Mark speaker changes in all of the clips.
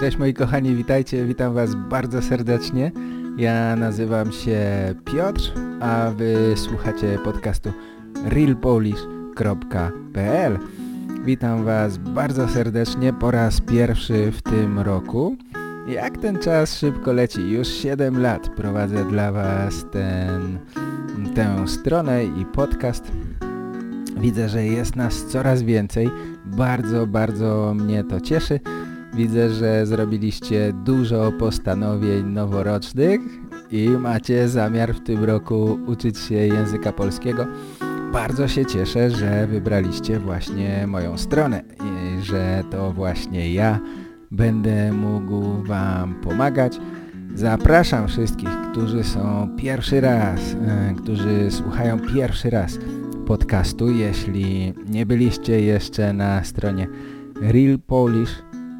Speaker 1: Cześć moi kochani, witajcie, witam was bardzo serdecznie. Ja nazywam się Piotr, a wy słuchacie podcastu realpolish.pl Witam was bardzo serdecznie po raz pierwszy w tym roku. Jak ten czas szybko leci, już 7 lat prowadzę dla was ten, tę stronę i podcast. Widzę, że jest nas coraz więcej. Bardzo, bardzo mnie to cieszy. Widzę, że zrobiliście dużo postanowień noworocznych i macie zamiar w tym roku uczyć się języka polskiego. Bardzo się cieszę, że wybraliście właśnie moją stronę i że to właśnie ja będę mógł Wam pomagać. Zapraszam wszystkich, którzy są pierwszy raz, e, którzy słuchają pierwszy raz podcastu. Jeśli nie byliście jeszcze na stronie realpolish.pl to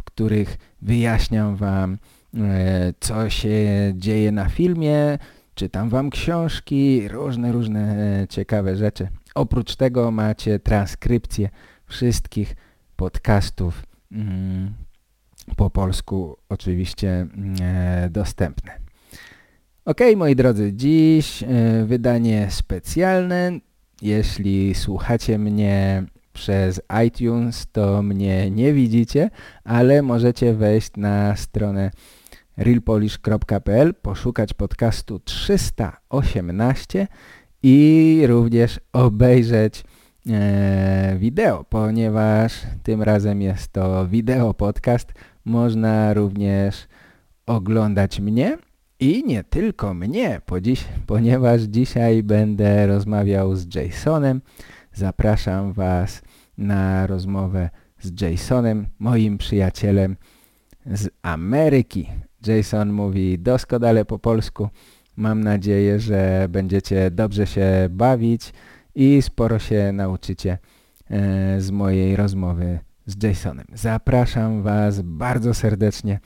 Speaker 1: W klubie VIP, to czeka na Was mnóstwo, mnóstwo filmików. Wydaje mi się, że już jest ponad 400 różnych filmików, w których wyjaśniam Wam, e, co się dzieje na filmie, czytam Wam książki, różne, różne e, ciekawe rzeczy. Oprócz tego macie transkrypcję wszystkich podcastów mm, po polsku oczywiście mm, e, dostępne. Ok, moi drodzy, dziś wydanie specjalne. Jeśli słuchacie mnie przez iTunes, to mnie nie widzicie, ale możecie wejść na stronę realpolish.pl, poszukać podcastu 318 i również obejrzeć e, wideo, ponieważ tym razem jest to wideo podcast. Można również oglądać mnie i nie tylko mnie, po dziś, ponieważ dzisiaj będę rozmawiał z Jasonem. Zapraszam Was na rozmowę z Jasonem, moim przyjacielem z Ameryki. Jason mówi doskonale po polsku. Mam nadzieję, że będziecie dobrze się bawić i sporo się nauczycie e, z mojej rozmowy z Jasonem. Zapraszam Was bardzo serdecznie.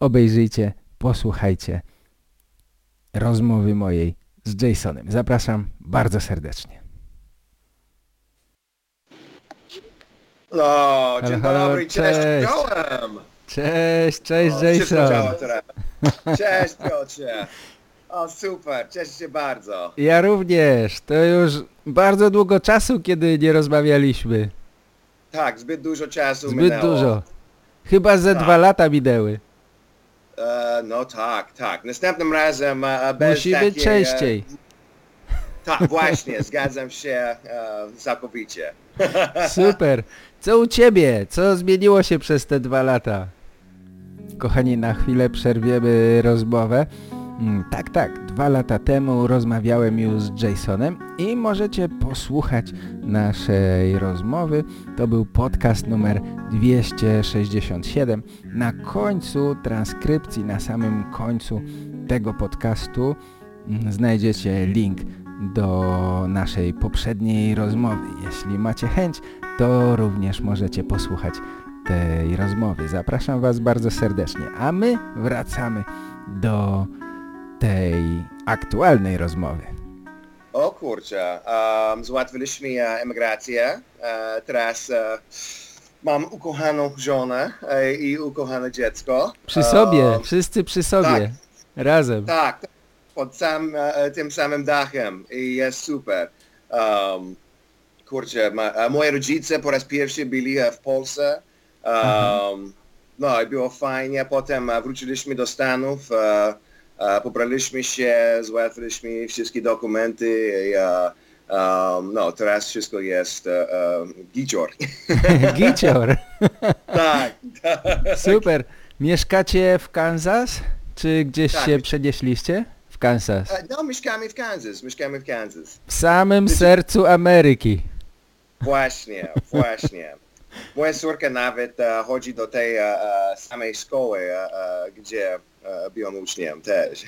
Speaker 1: Obejrzyjcie, posłuchajcie rozmowy mojej z Jasonem. Zapraszam bardzo serdecznie.
Speaker 2: No, dzień
Speaker 1: Halo, halo,
Speaker 2: dobry, cześć,
Speaker 1: cześć.
Speaker 2: czołem!
Speaker 1: Cześć, cześć
Speaker 2: O, wszystko
Speaker 1: Jason.
Speaker 2: teraz. Cześć Piotrze. O super, cieszę się bardzo.
Speaker 1: Ja również. To już bardzo długo czasu, kiedy nie rozmawialiśmy.
Speaker 2: Tak, zbyt dużo czasu
Speaker 1: Zbyt
Speaker 2: minęło.
Speaker 1: dużo. Chyba ze
Speaker 2: Tak.
Speaker 1: dwa lata minęły.
Speaker 2: E, no tak, tak. Następnym razem e, bez
Speaker 1: Musi
Speaker 2: takiej,
Speaker 1: być częściej.
Speaker 2: E, tak, właśnie, zgadzam się e, całkowicie.
Speaker 1: Super. Co u Ciebie? Co zmieniło się przez te dwa lata? Kochani, na chwilę przerwiemy rozmowę. Mm, Tak, tak, dwa lata temu rozmawiałem już z Jasonem i możecie posłuchać naszej rozmowy. To był podcast numer 267. Na końcu transkrypcji, na samym końcu tego podcastu mm, znajdziecie link do naszej poprzedniej rozmowy. Jeśli macie chęć, to również możecie posłuchać tej rozmowy. Zapraszam Was bardzo serdecznie, a my wracamy do tej aktualnej rozmowy.
Speaker 2: O kurczę, um, załatwiliśmy e, emigrację. E, teraz e, mam ukochaną żonę e, i ukochane dziecko.
Speaker 1: Przy sobie,
Speaker 2: Um,
Speaker 1: wszyscy przy sobie,
Speaker 2: tak.
Speaker 1: razem.
Speaker 2: Tak, pod sam, tym samym dachem i jest super. Um, kurczę, ma, moi rodzice po raz pierwszy byli e, w Polsce. Um, no i było fajnie. Potem e, wróciliśmy do Stanów. E, pobraliśmy się, załatwiliśmy wszystkie dokumenty i um, no, teraz wszystko jest e, e, gicior.
Speaker 1: Gicior.
Speaker 2: tak, tak.
Speaker 1: Super. Mieszkacie w Kansas? Czy gdzieś
Speaker 2: Tak,
Speaker 1: się przenieśliście? W Kansas.
Speaker 2: No, mieszkamy w Kansas, mieszkamy w Kansas.
Speaker 1: W samym sercu Ameryki.
Speaker 2: Właśnie, właśnie. Moja córka nawet e, chodzi do tej e, samej szkoły, e, gdzie byłem uczniem też.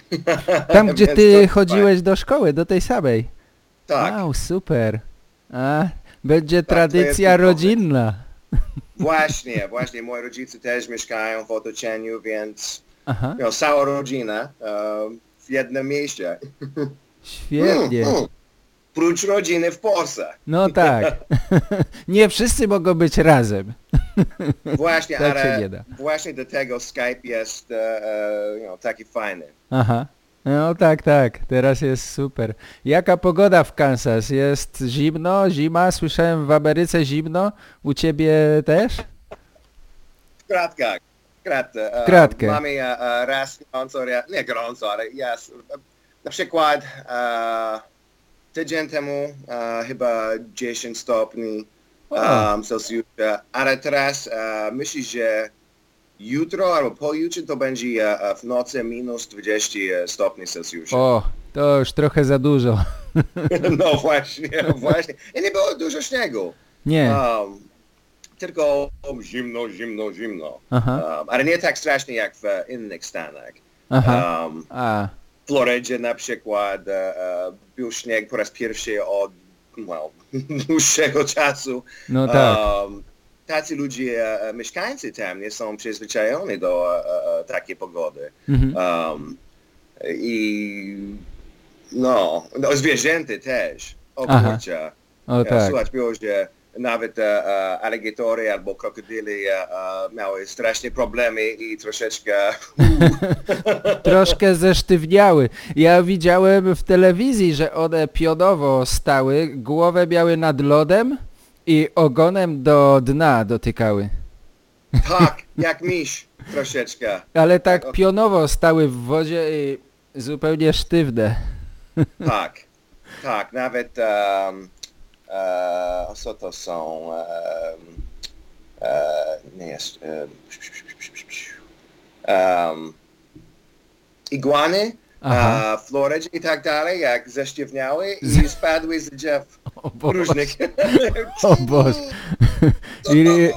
Speaker 1: Tam, gdzie ty chodziłeś do szkoły, do tej samej.
Speaker 2: Tak,
Speaker 1: Wow, super. A, będzie
Speaker 2: Tak,
Speaker 1: tradycja rodzinna.
Speaker 2: właśnie, właśnie. Moi rodzice też mieszkają w otoczeniu, więc
Speaker 1: Aha,
Speaker 2: no, cała rodzina w jednym mieście.
Speaker 1: świetnie.
Speaker 2: Mm, mm. Prócz rodziny w Polsce.
Speaker 1: No tak. Nie wszyscy mogą być razem.
Speaker 2: Właśnie,
Speaker 1: Tak się
Speaker 2: ale
Speaker 1: nie da.
Speaker 2: właśnie do tego Skype jest e, e, you know, taki fajny.
Speaker 1: Aha. No tak, tak. Teraz jest super. Jaka pogoda w Kansas? Jest zimno, zima? Słyszałem w Ameryce zimno. U ciebie też?
Speaker 2: W kratkach. Kratkę. e,
Speaker 1: kratkę.
Speaker 2: Mamy e, raz gorąco, nie gorąco, ale jest. Na przykład tydzień temu e, chyba 10 stopni um, Celsjusza, ale teraz e, myślę, że jutro albo pojutrze to będzie e, e, w nocy minus 20 stopni Celsjusza.
Speaker 1: O, to już trochę za dużo.
Speaker 2: No właśnie, właśnie. I nie było dużo śniegu.
Speaker 1: Nie.
Speaker 2: Um, tylko zimno, zimno, zimno. Um, ale nie tak strasznie jak w innych stanach.
Speaker 1: aha.
Speaker 2: Um,
Speaker 1: A,
Speaker 2: Florydzie na przykład e, e, był śnieg po raz pierwszy od well, dłuższego czasu.
Speaker 1: no tak.
Speaker 2: Um, tacy ludzie, e, mieszkańcy tam nie są przyzwyczajeni do takiej pogody.
Speaker 1: Mhm.
Speaker 2: Um, I no, no zwierzęta też. O kurczę.
Speaker 1: O tak.
Speaker 2: Słuchać było, że nawet e, e, aligatory albo krokodyly e, miały straszne problemy i troszeczkę...
Speaker 1: Troszkę zesztywniały. Ja widziałem w telewizji, że one pionowo stały, głowę miały nad lodem i ogonem do dna dotykały.
Speaker 2: tak, jak miś troszeczkę.
Speaker 1: Ale tak pionowo stały w wodzie i zupełnie sztywne.
Speaker 2: Tak, tak, nawet... Um, e, co to są? Um, nie jest... Um,
Speaker 1: Aha.
Speaker 2: a, w Florydzie i tak dalej, jak zesztywniały i spadły z drzew
Speaker 1: O
Speaker 2: różnych.
Speaker 1: O Boże. I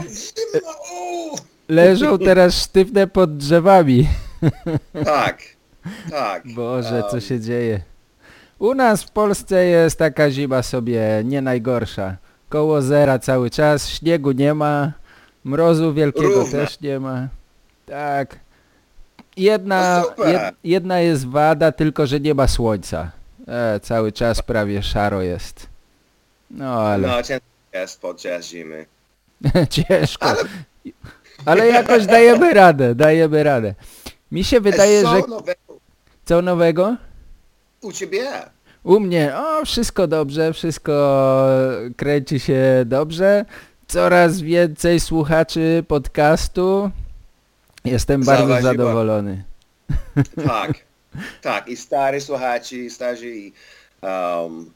Speaker 1: leżą teraz sztywne pod drzewami.
Speaker 2: Tak, tak.
Speaker 1: Boże, co się dzieje? U nas w Polsce jest taka zima sobie nie najgorsza. Koło zera cały czas, śniegu nie ma, mrozu wielkiego
Speaker 2: Równo.
Speaker 1: też nie ma. Tak. Jedna,
Speaker 2: No super.
Speaker 1: jed, jedna jest wada, tylko że nie ma słońca. E, cały czas prawie szaro jest. No ale
Speaker 2: No, ciężko jest podczas zimy.
Speaker 1: ciężko.
Speaker 2: Ale
Speaker 1: Ale jakoś dajemy radę, dajemy radę. Mi się wydaje,
Speaker 2: co
Speaker 1: że
Speaker 2: nowego
Speaker 1: co nowego?
Speaker 2: U ciebie?
Speaker 1: U mnie, o, wszystko dobrze, wszystko kręci się dobrze. Coraz więcej słuchaczy podcastu. Jestem bardzo zadowolony.
Speaker 2: Tak, tak. I stary słuchacze, i starzy, i um,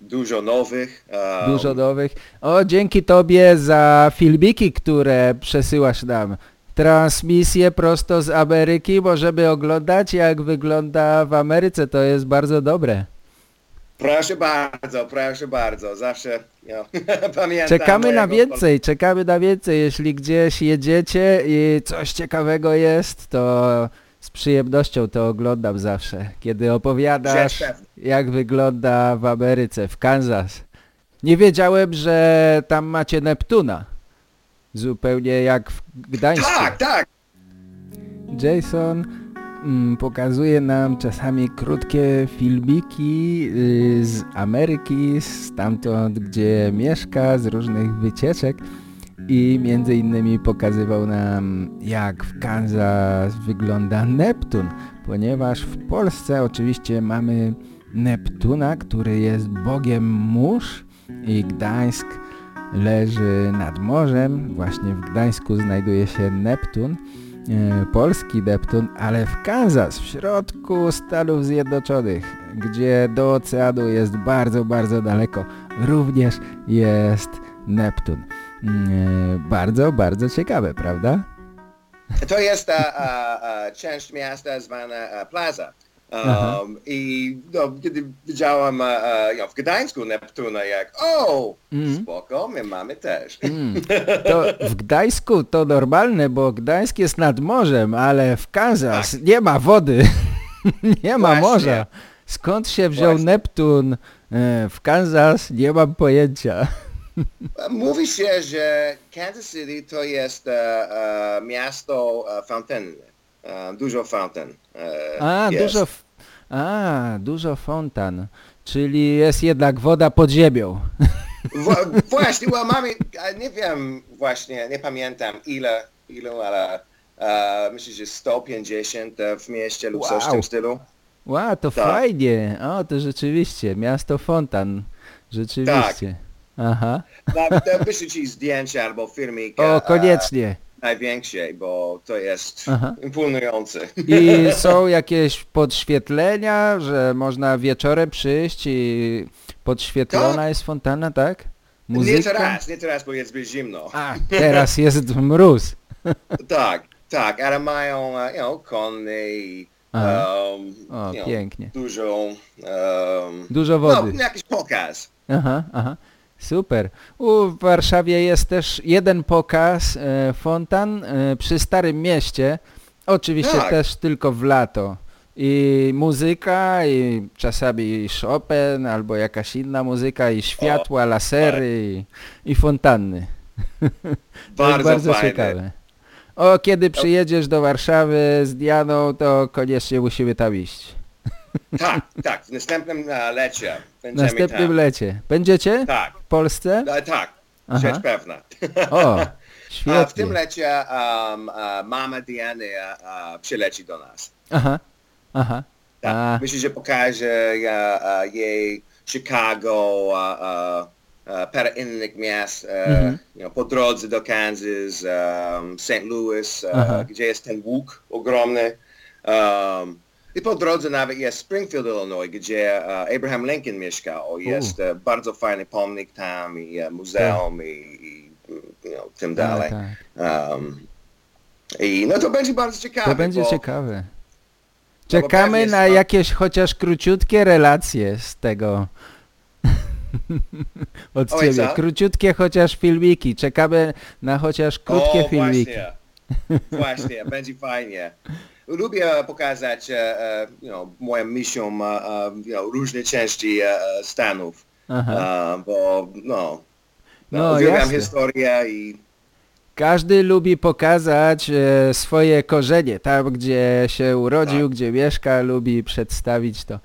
Speaker 2: dużo nowych. Um,
Speaker 1: Dużo nowych. O, dzięki tobie za filmiki, które przesyłasz nam. Transmisje prosto z Ameryki możemy oglądać, jak wygląda w Ameryce. To jest bardzo dobre.
Speaker 2: Proszę bardzo, proszę bardzo. Zawsze no, pamiętam
Speaker 1: Czekamy na więcej, czekamy na więcej. Jeśli gdzieś jedziecie i coś ciekawego jest, to z przyjemnością to oglądam zawsze. Kiedy opowiadasz, jak wygląda w Ameryce, w Kansas. Nie wiedziałem, że tam macie Neptuna. Zupełnie jak w Gdańsku.
Speaker 2: Tak, tak.
Speaker 1: Jason mm, pokazuje nam czasami krótkie filmiki y, z Ameryki, stamtąd gdzie mieszka, z różnych wycieczek i między innymi pokazywał nam jak w Kansas wygląda Neptun, ponieważ w Polsce oczywiście mamy Neptuna, który jest bogiem mórz i Gdańsk leży nad morzem, właśnie w Gdańsku znajduje się Neptun e, polski Neptun, ale w Kansas, w środku Stanów Zjednoczonych, gdzie do oceanu jest bardzo, bardzo daleko, również jest Neptun. Mm, e, bardzo, bardzo ciekawe, prawda?
Speaker 2: To jest a, a, część miasta zwana Plaza. Um, I no, kiedy you know, w Gdańsku Neptuna, jak o,
Speaker 1: Mhm.
Speaker 2: spoko, my mamy też.
Speaker 1: Mm. To w Gdańsku to normalne, bo Gdańsk jest nad morzem, ale w Kansas nie ma wody, nie ma
Speaker 2: Właśnie.
Speaker 1: morza. Skąd się wziął
Speaker 2: Właśnie.
Speaker 1: Neptun e, w Kansas? Nie mam pojęcia.
Speaker 2: Mówi się, że Kansas City to jest e, e, miasto. E, dużo fontan. E,
Speaker 1: A,
Speaker 2: jest.
Speaker 1: dużo, a, dużo fontan, czyli jest jednak woda pod ziemią.
Speaker 2: W, właśnie, well, mamy, nie wiem właśnie, nie pamiętam ile, ile ale e, myślę, że 150 w mieście lub coś w
Speaker 1: Wow.
Speaker 2: tym stylu.
Speaker 1: Ła, to
Speaker 2: Tak.
Speaker 1: fajnie. O, to rzeczywiście, miasto fontan. Rzeczywiście. Aha.
Speaker 2: Na- to Wyślę ci zdjęcia albo filmik
Speaker 1: O,
Speaker 2: e,
Speaker 1: koniecznie.
Speaker 2: Największej, bo to jest
Speaker 1: Aha.
Speaker 2: imponujące.
Speaker 1: I są jakieś podświetlenia, że można wieczorem przyjść i podświetlona
Speaker 2: Tak.
Speaker 1: jest fontanna, tak?
Speaker 2: Nie
Speaker 1: Muzyka?
Speaker 2: teraz, nie teraz, bo jest zbyt zimno.
Speaker 1: A, teraz jest mróz.
Speaker 2: Tak, tak, ale mają, you know, konny i um,
Speaker 1: O,
Speaker 2: you know,
Speaker 1: pięknie.
Speaker 2: dużo, um,
Speaker 1: Dużo wody.
Speaker 2: no, jakiś pokaz.
Speaker 1: Aha, aha. Super. U, w Warszawie jest też jeden pokaz e, fontan e, przy Starym Mieście. Oczywiście
Speaker 2: Tak.
Speaker 1: też tylko w lato. I muzyka, i czasami Chopin, albo jakaś inna muzyka, i światła, lasery, i, i fontanny.
Speaker 2: Bardzo,
Speaker 1: bardzo
Speaker 2: fajne.
Speaker 1: ciekawe. O, kiedy przyjedziesz do Warszawy z Dianą, to koniecznie musimy tam iść.
Speaker 2: Tak, tak, w następnym e, lecie
Speaker 1: W
Speaker 2: będziemy
Speaker 1: następnym
Speaker 2: tam.
Speaker 1: lecie. Będziecie
Speaker 2: Tak,
Speaker 1: w Polsce?
Speaker 2: e, tak,
Speaker 1: Aha.
Speaker 2: rzecz pewna.
Speaker 1: O,
Speaker 2: A w tym
Speaker 1: świetnie.
Speaker 2: lecie um, mama Diany e, przyleci do nas.
Speaker 1: Aha, aha.
Speaker 2: Tak.
Speaker 1: A,
Speaker 2: Myślę, że pokaże e, e, jej Chicago, parę innych miast
Speaker 1: Mhm.
Speaker 2: you know, po drodze do Kansas, um, St. Louis, gdzie jest ten łuk ogromny. Um, I po drodze nawet jest Springfield, Illinois, gdzie e, Abraham Lincoln mieszkał. Jest e, bardzo fajny pomnik tam i e, muzeum i, i you know, tym
Speaker 1: tak,
Speaker 2: dalej.
Speaker 1: tak.
Speaker 2: Um, I no to będzie bardzo ciekawe.
Speaker 1: To będzie
Speaker 2: bo,
Speaker 1: ciekawe.
Speaker 2: bo
Speaker 1: Czekamy
Speaker 2: pewnie
Speaker 1: na
Speaker 2: są-
Speaker 1: jakieś chociaż króciutkie relacje z tego. Od
Speaker 2: Oj,
Speaker 1: ciebie.
Speaker 2: co?
Speaker 1: Króciutkie chociaż filmiki. Czekamy na chociaż krótkie
Speaker 2: o,
Speaker 1: filmiki.
Speaker 2: Właśnie, właśnie, będzie fajnie. Lubię pokazać e, e, you know, moją misją e, you know, różne części Stanów,
Speaker 1: Aha.
Speaker 2: bo no,
Speaker 1: No,
Speaker 2: no uwielbiam historię i
Speaker 1: Każdy lubi pokazać swoje korzenie. Tam, gdzie się urodził,
Speaker 2: Tak.
Speaker 1: gdzie mieszka, lubi przedstawić to.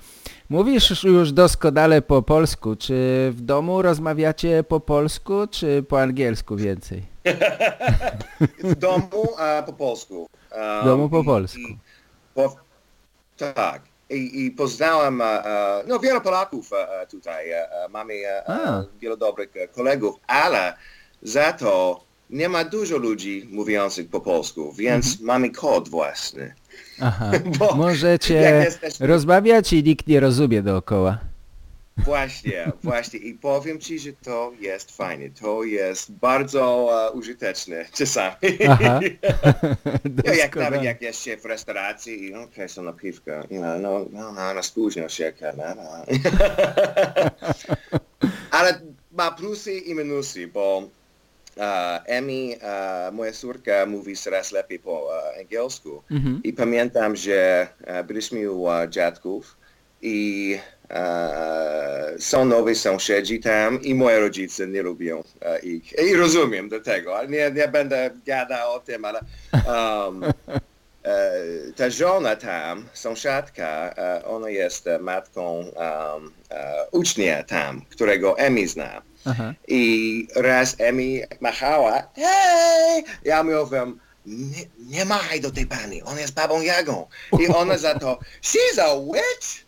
Speaker 1: Mówisz już doskonale po polsku. Czy w domu rozmawiacie po polsku, czy po angielsku więcej?
Speaker 2: w domu e, po polsku.
Speaker 1: W domu po polsku.
Speaker 2: i po, tak. I, I poznałem e, e, no, wiele Polaków e, tutaj. Mamy
Speaker 1: A.
Speaker 2: wielu dobrych kolegów, ale za to nie ma dużo ludzi mówiących po polsku, więc
Speaker 1: Mhm.
Speaker 2: mamy kod własny.
Speaker 1: Aha.
Speaker 2: Bo
Speaker 1: Możecie
Speaker 2: jesteś-
Speaker 1: rozmawiać i nikt nie rozumie dookoła.
Speaker 2: Właśnie, właśnie. I powiem ci, że to jest fajne. To jest bardzo e, użyteczne czasami.
Speaker 1: Aha.
Speaker 2: No, jak nawet jak jest się w restauracji i okej, są napiwka, know, no, no, no, no, spóźnił się, no, no. Ale ma plusy i minusy, bo e, Emi, e, moja córka, mówi coraz lepiej po e, angielsku.
Speaker 1: Mhm.
Speaker 2: I pamiętam, że e, byliśmy u e, dziadków i e, są nowi sąsiedzi tam i moje rodzice nie lubią e, ich. I rozumiem do tego, ale nie, nie będę gadał o tym, ale um, e, ta żona tam, sąsiadka, e, ona jest e, matką um, e, ucznia tam, którego Emi zna.
Speaker 1: Aha.
Speaker 2: I raz Emi machała, hej! Ja mówiłem, nie, nie machaj do tej pani, ona jest babą Jagą. I ona za to, she's a witch!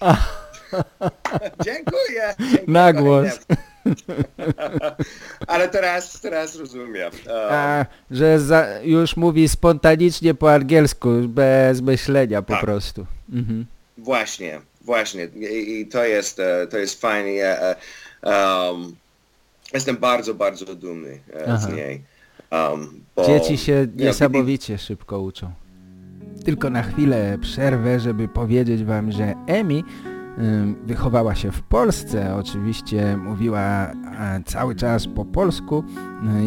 Speaker 2: dziękuję.
Speaker 1: Na głos.
Speaker 2: Ale teraz, teraz rozumiem. Um,
Speaker 1: A, że za, już mówi spontanicznie po angielsku, bez myślenia po
Speaker 2: Tak.
Speaker 1: prostu. Mhm.
Speaker 2: Właśnie, właśnie. I, i to, jest, e, to jest fajnie. E, e, um, jestem bardzo, bardzo dumny e,
Speaker 1: Aha.
Speaker 2: z niej. Um, bo,
Speaker 1: Dzieci się
Speaker 2: nie,
Speaker 1: niesamowicie szybko uczą. Tylko na chwilę przerwę, żeby powiedzieć wam, że Emi wychowała się w Polsce. Oczywiście mówiła cały czas po polsku.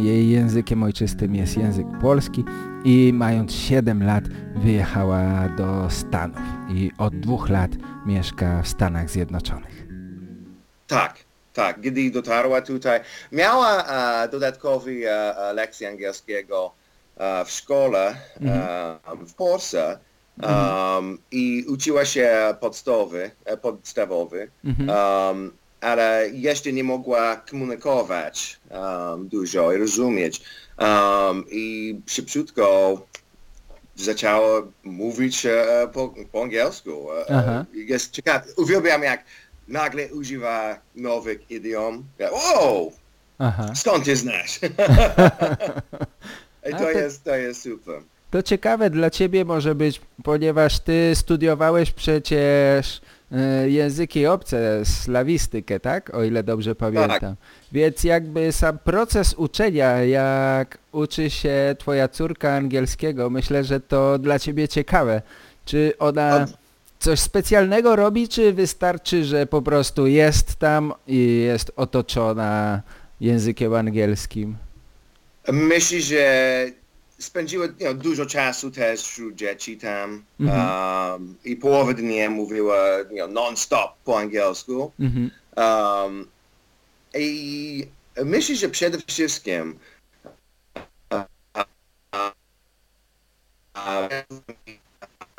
Speaker 1: Jej językiem ojczystym jest język polski i mając 7 lat wyjechała do Stanów i od dwóch lat mieszka w Stanach Zjednoczonych.
Speaker 2: Tak, tak. Gdy dotarła tutaj, miała e, lekcje angielskiego w szkole e, w Polsce um, i uczyła się podstawy, e, podstawowy,
Speaker 1: Mhm.
Speaker 2: ale jeszcze nie mogła komunikować dużo i rozumieć. Um, I szybciutko zaczęła mówić e, po, po angielsku. E,
Speaker 1: Aha.
Speaker 2: e, Jest ciekawe. Uwielbiam jak nagle używa nowych idiom. Wow, skąd ty znasz? I
Speaker 1: A
Speaker 2: to
Speaker 1: to-
Speaker 2: jest, to jest super.
Speaker 1: To ciekawe dla ciebie może być, ponieważ ty studiowałeś przecież e, języki obce, slawistykę, tak? O ile dobrze pamiętam. Więc jakby sam proces uczenia, jak uczy się twoja córka angielskiego, myślę, że to dla ciebie ciekawe. Czy ona
Speaker 2: Od-
Speaker 1: coś specjalnego robi, czy wystarczy, że po prostu jest tam i jest otoczona językiem angielskim?
Speaker 2: Myślę, że spędziła you know, dużo czasu też wśród dzieci tam
Speaker 1: Mhm.
Speaker 2: um, i połowę dnia mówiła you know, non-stop po angielsku.
Speaker 1: Mhm.
Speaker 2: Um, I myślę, że przede wszystkim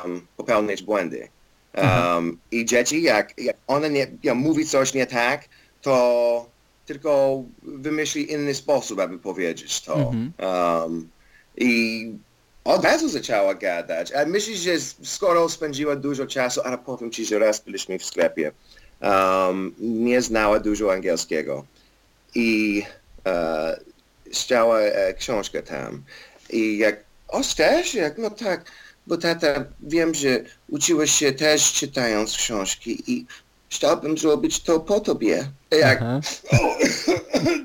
Speaker 2: um, popełniać błędy. Um, I dzieci, jak, jak ona nie, jak mówi coś nie tak, to tylko wymyśli inny sposób, aby powiedzieć to.
Speaker 1: Mhm.
Speaker 2: Um, I od razu zaczęła gadać. A myślę, że skoro spędziła dużo czasu, ale powiem ci, że raz byliśmy w sklepie, um, nie znała dużo angielskiego. I e, chciała e, książkę tam. I jak, o też? Jak, no tak, bo tata, wiem, że uczyłeś się też czytając książki i chciałbym zrobić to po tobie. I Jak,
Speaker 1: Aha.
Speaker 2: o,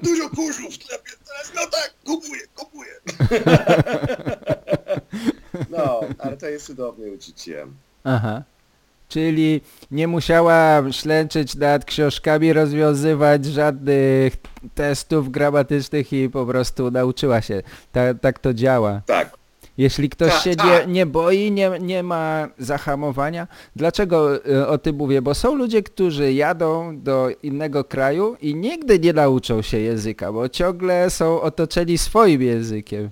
Speaker 2: dużo kurzu w sklepie teraz, no tak, kupuję, kupuję. no, ale to jest cudowne uczucie.
Speaker 1: Aha. Czyli nie musiała ślęczyć nad książkami, rozwiązywać żadnych testów gramatycznych i po prostu nauczyła się. Ta, tak to działa.
Speaker 2: Tak.
Speaker 1: Jeśli ktoś
Speaker 2: Tak,
Speaker 1: się nie,
Speaker 2: tak.
Speaker 1: nie boi, nie, nie ma zahamowania. Dlaczego y, o tym mówię? Bo są ludzie, którzy jadą do innego kraju i nigdy nie nauczą się języka, bo ciągle są otoczeni swoim językiem.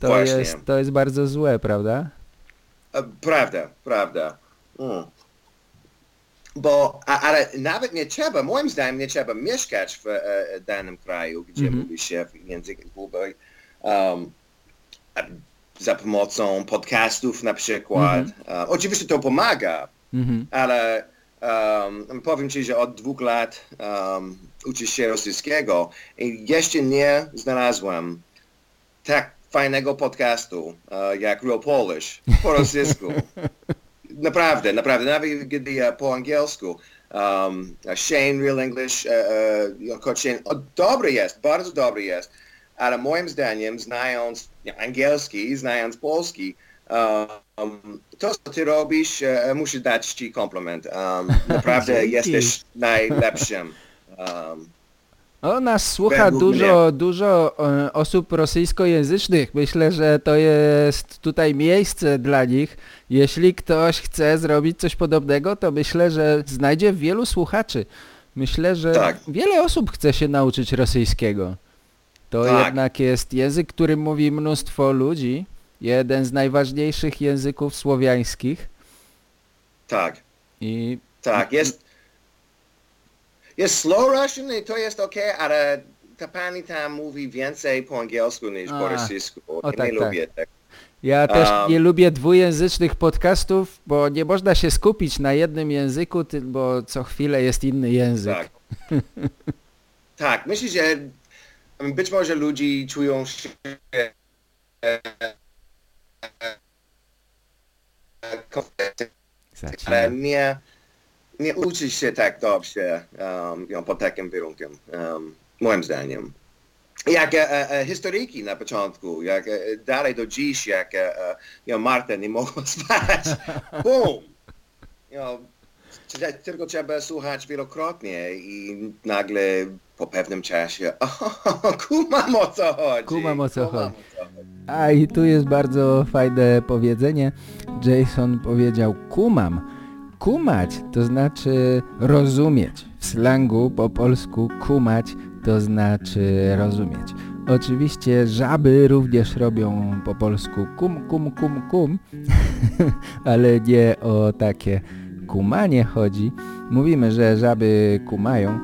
Speaker 1: To,
Speaker 2: Właśnie.
Speaker 1: jest, to jest bardzo złe, prawda?
Speaker 2: E, Prawda, prawda. Mm. Bo, a, ale nawet nie trzeba, moim zdaniem nie trzeba mieszkać w e, e, danym kraju, gdzie
Speaker 1: Mhm.
Speaker 2: mówi się w języku Kuby. Um, za pomocą podcastów na przykład. E, oczywiście to pomaga,
Speaker 1: Mhm.
Speaker 2: ale um, powiem Ci, że od dwóch lat um, uczę się rosyjskiego i jeszcze nie znalazłem tak fajnego podcastu e, jak Real Polish po rosyjsku. Naprawdę, naprawdę, nawet gdy e, po angielsku. Um, Shane Real English, e, coach Shane, o, dobry jest, bardzo dobry jest, ale moim zdaniem, znając angielski, znając polski, um, to, co ty robisz, e, muszę dać ci komplement. Um, naprawdę jesteś najlepszym. Um,
Speaker 1: O, nas słucha dużo, dużo e, osób rosyjskojęzycznych. Myślę, że to jest tutaj miejsce dla nich. Jeśli ktoś chce zrobić coś podobnego, to myślę, że znajdzie wielu słuchaczy. Myślę, że
Speaker 2: Tak.
Speaker 1: wiele osób chce się nauczyć rosyjskiego. To
Speaker 2: Tak.
Speaker 1: jednak jest język, którym mówi mnóstwo ludzi. Jeden z najważniejszych języków słowiańskich.
Speaker 2: tak.
Speaker 1: I
Speaker 2: Tak, jest, jest slow Russian i to jest ok, ale ta pani tam mówi więcej po angielsku niż po
Speaker 1: A,
Speaker 2: rosyjsku.
Speaker 1: o
Speaker 2: I
Speaker 1: tak,
Speaker 2: nie
Speaker 1: tak.
Speaker 2: lubię tak.
Speaker 1: Ja też
Speaker 2: Um,
Speaker 1: nie lubię dwujęzycznych podcastów, bo nie można się skupić na jednym języku, bo co chwilę jest inny język.
Speaker 2: Tak. tak, myślę, że być może ludzie czują się e, ale nie, nie uczy się tak dobrze um, you know, pod takim warunkiem, um, moim zdaniem. Jak e, e, historyjki na początku, jak e, dalej do dziś, jak e, e, you know, Marta nie mogła spać, boom! You know, tylko trzeba słuchać wielokrotnie i nagle po pewnym czasie, o, kumam o co chodzi.
Speaker 1: Kumam, o co
Speaker 2: kumam,
Speaker 1: chodzi.
Speaker 2: o co chodzi.
Speaker 1: A i tu jest bardzo fajne powiedzenie. Jason powiedział kumam. Kumać to znaczy rozumieć. W slangu po polsku kumać to znaczy rozumieć. Oczywiście żaby również robią po polsku kum, kum, kum, kum, ale nie o takie kumanie chodzi. Mówimy, że żaby kumają,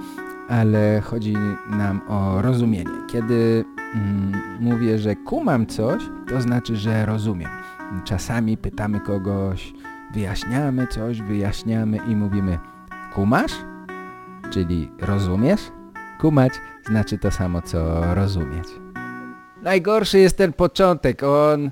Speaker 1: ale chodzi nam o rozumienie. Kiedy mm, mówię, że kumam coś, to znaczy, że rozumiem. Czasami pytamy kogoś, wyjaśniamy coś, wyjaśniamy i mówimy kumasz? Czyli rozumiesz? Kumać znaczy to samo, co rozumieć. Najgorszy jest ten początek. On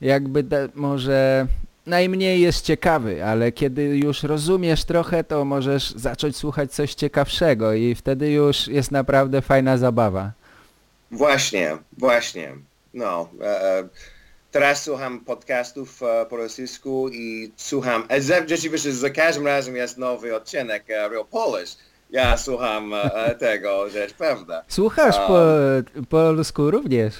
Speaker 1: jakby może najmniej jest ciekawy, ale kiedy już rozumiesz trochę, to możesz zacząć słuchać coś ciekawszego i wtedy już jest naprawdę fajna zabawa.
Speaker 2: Właśnie, właśnie. No, e, e, teraz słucham podcastów e, po rosyjsku i słucham, e, rzeczywiście za każdym razem jest nowy odcinek e, Real Polish. Ja słucham e, tego, rzecz prawda.
Speaker 1: Słuchasz
Speaker 2: A.
Speaker 1: po polsku również?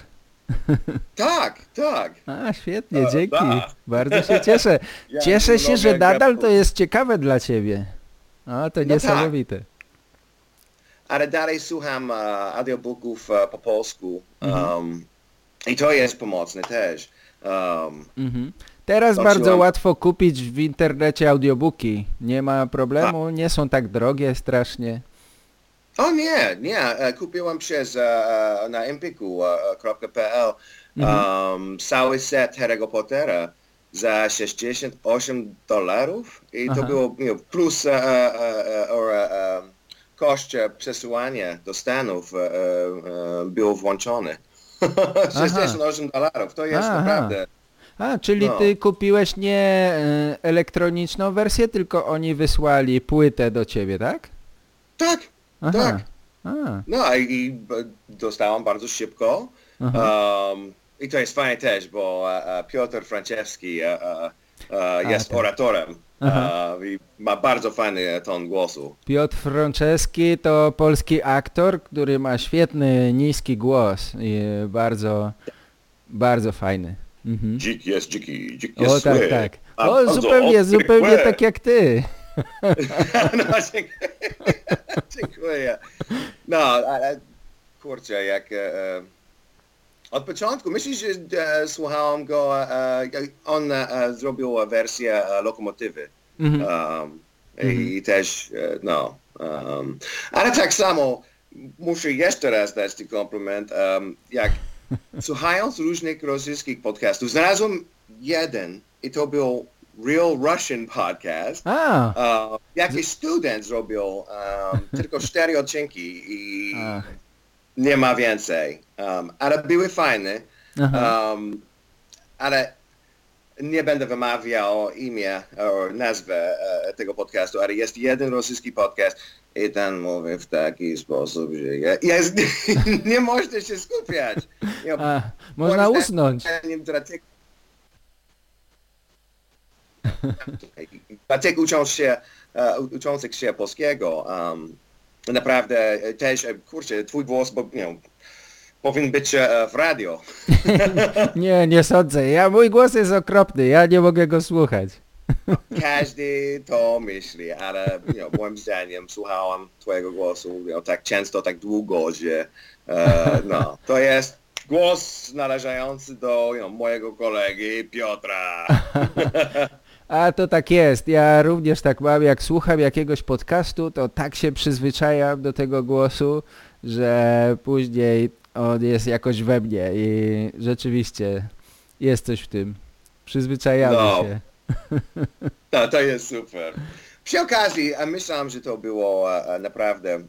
Speaker 2: Tak, tak.
Speaker 1: A, świetnie,
Speaker 2: A,
Speaker 1: dzięki.
Speaker 2: tak.
Speaker 1: Bardzo się cieszę.
Speaker 2: Ja
Speaker 1: Cieszę się, że nadal to jest ciekawe dla ciebie. O, to
Speaker 2: tak.
Speaker 1: niesamowite.
Speaker 2: Ale dalej słucham e, audiobooków e, po polsku
Speaker 1: Mhm.
Speaker 2: um, i to jest pomocne też. Um,
Speaker 1: Mhm. Teraz bardzo łatwo kupić w internecie audiobooki. Nie ma problemu, nie są tak drogie strasznie.
Speaker 2: O nie, nie, e, kupiłem przez e, na empiku.pl um, cały set Harry'ego Pottera za 68 dolarów i to
Speaker 1: Aha.
Speaker 2: było you know, plus e, koszt przesyłania do Stanów był włączony. 68 dolarów, to jest
Speaker 1: Aha.
Speaker 2: naprawdę...
Speaker 1: A, czyli
Speaker 2: No.
Speaker 1: ty kupiłeś nie elektroniczną wersję, tylko oni wysłali płytę do ciebie, tak?
Speaker 2: Tak,
Speaker 1: Aha.
Speaker 2: tak.
Speaker 1: A,
Speaker 2: No i, dostałem bardzo szybko. Um, I to jest fajne też, bo e, e, Piotr Franciszewski e, jest
Speaker 1: tak.
Speaker 2: oratorem
Speaker 1: Aha.
Speaker 2: i ma bardzo fajny ton głosu.
Speaker 1: Piotr Franceski to polski aktor, który ma świetny, niski głos i bardzo, bardzo fajny. Mhm.
Speaker 2: Dzik jest dziki, dzik jest
Speaker 1: O tak,
Speaker 2: zły.
Speaker 1: tak.
Speaker 2: A
Speaker 1: O, zupełnie, zupełnie tak jak ty.
Speaker 2: No, dziękuję. No, kurczę, jak... E, e, od początku, myślę, że e, słuchałem go, on zrobił wersję Lokomotywy.
Speaker 1: Mhm.
Speaker 2: Um, I też, no. Um, ale tak samo muszę jeszcze raz dać ci komplement. Um, jak słuchając różnych rosyjskich podcastów, znalazłem jeden i to był Real Russian Podcast.
Speaker 1: A,
Speaker 2: Uh, jakiś student zrobił um, tylko cztery odcinki i
Speaker 1: ach,
Speaker 2: nie ma więcej. Um, ale były fajne. Um, ale nie będę wymawiał imię o nazwę e, tego podcastu, ale jest jeden rosyjski podcast i ten mówi w taki sposób, że je, jest, nie można się skupiać. You know,
Speaker 1: A, można usnąć.
Speaker 2: Tych uczących się, e, uczących się polskiego, um, naprawdę też, e, kurczę, twój głos bo, you know, powinien być e, w radio.
Speaker 1: Nie, nie sądzę. Ja, mój głos jest okropny, ja nie mogę go słuchać.
Speaker 2: Każdy to myśli, ale you know, moim zdaniem słuchałem twojego głosu you know, tak często, tak długo, że e, no, to jest głos należący do you know, mojego kolegi Piotra.
Speaker 1: A to tak jest. Ja również tak mam, jak słucham jakiegoś podcastu, to tak się przyzwyczajam do tego głosu, że później on jest jakoś we mnie i rzeczywiście jest coś w tym. Przyzwyczajamy
Speaker 2: No.
Speaker 1: się.
Speaker 2: No, to jest super. Przy okazji, a myślałem, że to było e, e, naprawdę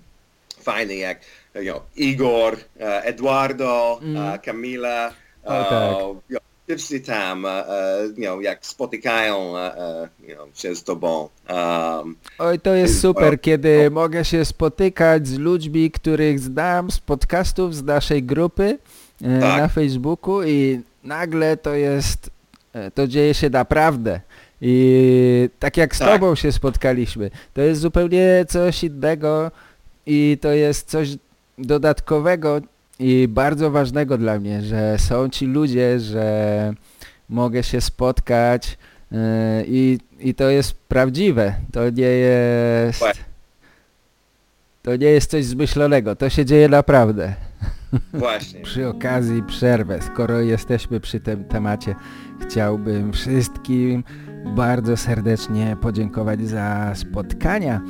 Speaker 2: fajne, jak you know, Igor, uh, Eduardo, Camila,
Speaker 1: O, tak.
Speaker 2: Wszyscy tam, uh, uh, you know, jak spotykają uh, you know, się z tobą. Um,
Speaker 1: Oj, to jest super, kiedy mogę się spotykać z ludźmi, których znam z podcastów, z naszej grupy e,
Speaker 2: Tak.
Speaker 1: na Facebooku i nagle to jest, e, to dzieje się naprawdę. I tak jak z
Speaker 2: Tak.
Speaker 1: tobą się spotkaliśmy, to jest zupełnie coś innego i to jest coś dodatkowego i bardzo ważnego dla mnie, że są ci ludzie, że mogę się spotkać e, i, i to jest prawdziwe. To nie jest to nie jest coś zmyślonego, to się dzieje naprawdę.
Speaker 2: właśnie.
Speaker 1: Przy okazji przerwę, skoro jesteśmy przy tym temacie, chciałbym wszystkim bardzo serdecznie podziękować za spotkania,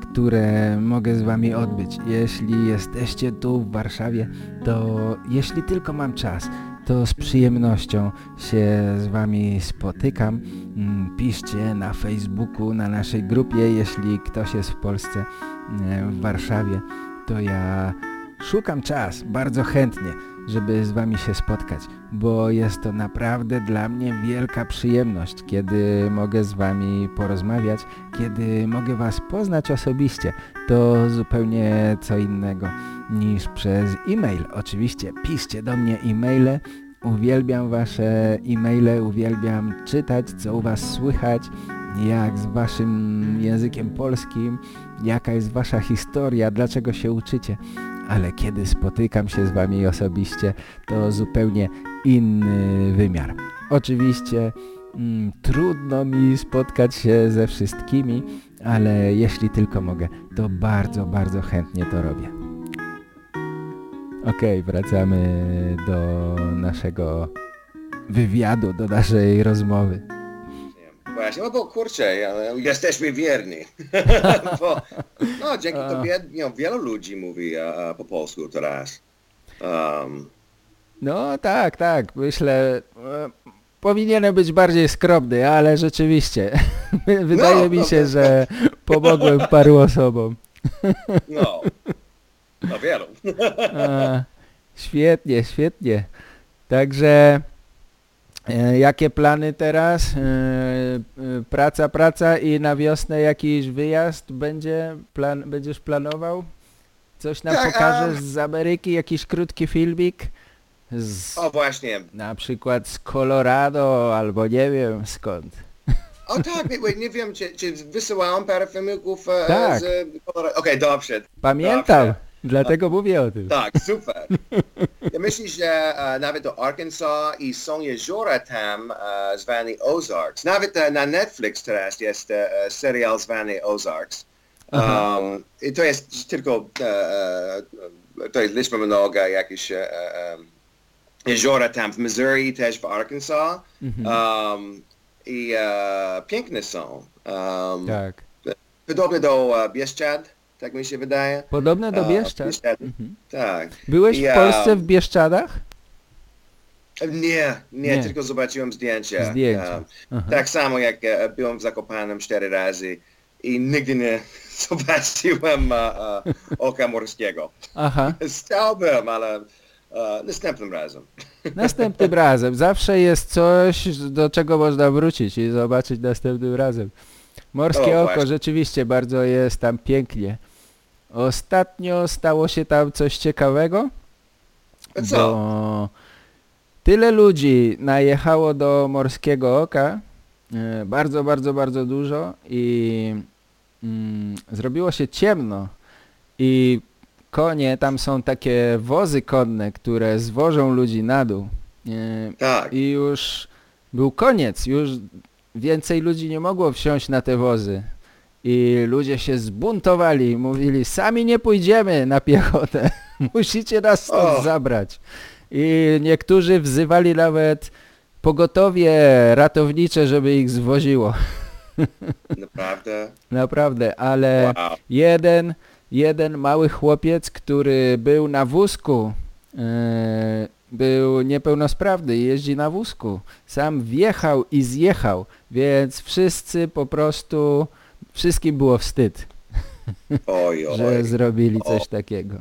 Speaker 1: które mogę z Wami odbyć. Jeśli jesteście tu w Warszawie, to jeśli tylko mam czas, to z przyjemnością się z Wami spotykam. Mm, Piszcie na Facebooku, na naszej grupie, jeśli ktoś jest w Polsce, e, w Warszawie, to ja szukam czas, bardzo chętnie, żeby z Wami się spotkać, bo jest to naprawdę dla mnie wielka przyjemność, kiedy mogę z Wami porozmawiać, kiedy mogę Was poznać osobiście. To zupełnie co innego niż przez e-mail. Oczywiście piszcie do mnie e-maile, uwielbiam Wasze e-maile, uwielbiam czytać, co u Was słychać, jak z Waszym językiem polskim, jaka jest Wasza historia, dlaczego się uczycie ale kiedy spotykam się z Wami osobiście, to zupełnie inny wymiar. Oczywiście mm, trudno mi spotkać się ze wszystkimi, ale jeśli tylko mogę, to bardzo, bardzo chętnie to robię. Okej, wracamy do naszego wywiadu, do naszej rozmowy.
Speaker 2: Właśnie, no bo kurczę, jesteśmy wierni. bo, no, dzięki tobie you know, wielu ludzi mówi uh, po polsku teraz. Um,
Speaker 1: No tak, tak, myślę, e, powinienem być bardziej skromny, ale rzeczywiście, wydaje
Speaker 2: No,
Speaker 1: mi
Speaker 2: no,
Speaker 1: się,
Speaker 2: no.
Speaker 1: że pomogłem paru osobom.
Speaker 2: no, no wielu.
Speaker 1: A, świetnie, świetnie. Także jakie plany teraz? E, e, praca, praca i na wiosnę jakiś wyjazd będzie? Plan, będziesz planował? Coś nam
Speaker 2: Tak,
Speaker 1: pokażesz z Ameryki? Jakiś krótki filmik? Z,
Speaker 2: O właśnie,
Speaker 1: na przykład z Colorado albo nie wiem skąd.
Speaker 2: o tak, nie, nie wiem, czy, czy wysyłałem parę filmików e,
Speaker 1: Tak.
Speaker 2: z... Okej, dobrze,
Speaker 1: Pamiętam,
Speaker 2: Dobrze.
Speaker 1: Dlatego mówię o tym.
Speaker 2: tak, super. Ja myślę, że e, nawet do Arkansas i są jeziora tam e, zwany Ozarks. Nawet e, na Netflix teraz jest e, serial zwany Ozarks. Um, I to jest tylko, e, to jest liczba mnoga jakieś e, jeziora tam w Missouri, też w Arkansas.
Speaker 1: Mhm.
Speaker 2: Um, I piękne są. Um,
Speaker 1: Tak.
Speaker 2: Podobne do e, Bieszczad, tak mi się wydaje.
Speaker 1: Podobne do Bieszczad? Mhm.
Speaker 2: Tak.
Speaker 1: Byłeś w
Speaker 2: Ja-
Speaker 1: Polsce w Bieszczadach?
Speaker 2: Nie, nie,
Speaker 1: Nie.
Speaker 2: tylko zobaczyłem zdjęcia.
Speaker 1: Zdjęcia. Aha.
Speaker 2: tak samo jak e, byłem w Zakopanem cztery razy i nigdy nie zobaczyłem e, e, oka morskiego.
Speaker 1: Aha.
Speaker 2: Chciałbym, ale następnym razem.
Speaker 1: Następnym razem. Zawsze jest coś, do czego można wrócić i zobaczyć następnym razem. Morskie
Speaker 2: O,
Speaker 1: oko
Speaker 2: właśnie.
Speaker 1: rzeczywiście bardzo jest tam pięknie. Ostatnio stało się tam coś ciekawego,
Speaker 2: Co?
Speaker 1: bo tyle ludzi najechało do Morskiego Oka, e, bardzo, bardzo, bardzo dużo i mm, zrobiło się ciemno i konie, tam są takie wozy konne, które zwożą ludzi na dół e,
Speaker 2: Tak.
Speaker 1: i już był koniec, już więcej ludzi nie mogło wsiąść na te wozy. I ludzie się zbuntowali, mówili, sami nie pójdziemy na piechotę, musicie nas stąd
Speaker 2: O.
Speaker 1: zabrać. I niektórzy wzywali nawet pogotowie ratownicze, żeby ich zwoziło.
Speaker 2: Naprawdę?
Speaker 1: Naprawdę, ale
Speaker 2: Wow.
Speaker 1: jeden, jeden mały chłopiec, który był na wózku, e, był niepełnosprawny i jeździ na wózku. Sam wjechał i zjechał, więc wszyscy po prostu, wszystkim było wstyd.
Speaker 2: Oj, oj.
Speaker 1: że zrobili
Speaker 2: O.
Speaker 1: coś takiego.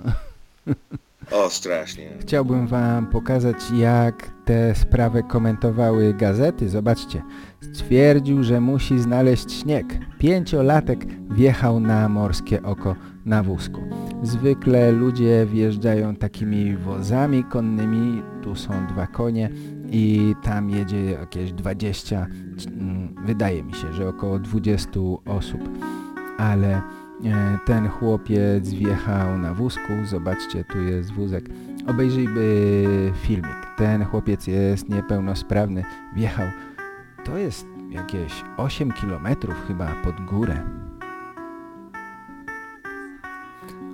Speaker 2: O, strasznie.
Speaker 1: Chciałbym wam pokazać, jak tę sprawę komentowały gazety. Zobaczcie. Stwierdził, że musi znaleźć śnieg. Pięciolatek wjechał na morskie oko na wózku. Zwykle ludzie wjeżdżają takimi wozami konnymi. Tu są dwa konie i tam jedzie jakieś 20, mm, wydaje mi się, że około 20 osób. Ale E, ten chłopiec wjechał na wózku, zobaczcie, tu jest wózek. Obejrzyjmy filmik. Ten chłopiec jest niepełnosprawny, wjechał. To jest jakieś 8 km chyba pod górę.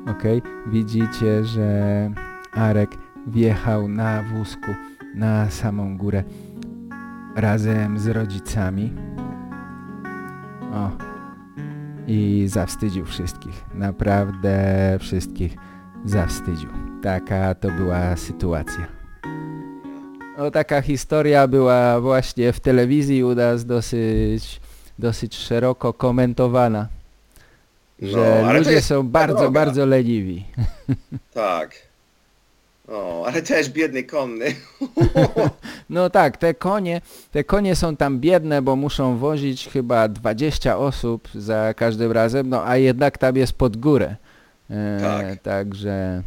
Speaker 1: Ok, widzicie, że Arek wjechał na wózku na samą górę razem z rodzicami. O, i zawstydził wszystkich. Naprawdę wszystkich zawstydził. Taka to była sytuacja. O, taka historia była właśnie w telewizji u nas dosyć, dosyć szeroko komentowana. Że
Speaker 2: No, to
Speaker 1: ludzie
Speaker 2: jest
Speaker 1: są bardzo,
Speaker 2: droga.
Speaker 1: bardzo leniwi.
Speaker 2: Tak. O, ale też biedny konny.
Speaker 1: No tak, te konie, te konie są tam biedne, bo muszą wozić chyba 20 osób za każdym razem, no a jednak tam jest pod górę. E,
Speaker 2: Tak.
Speaker 1: Także,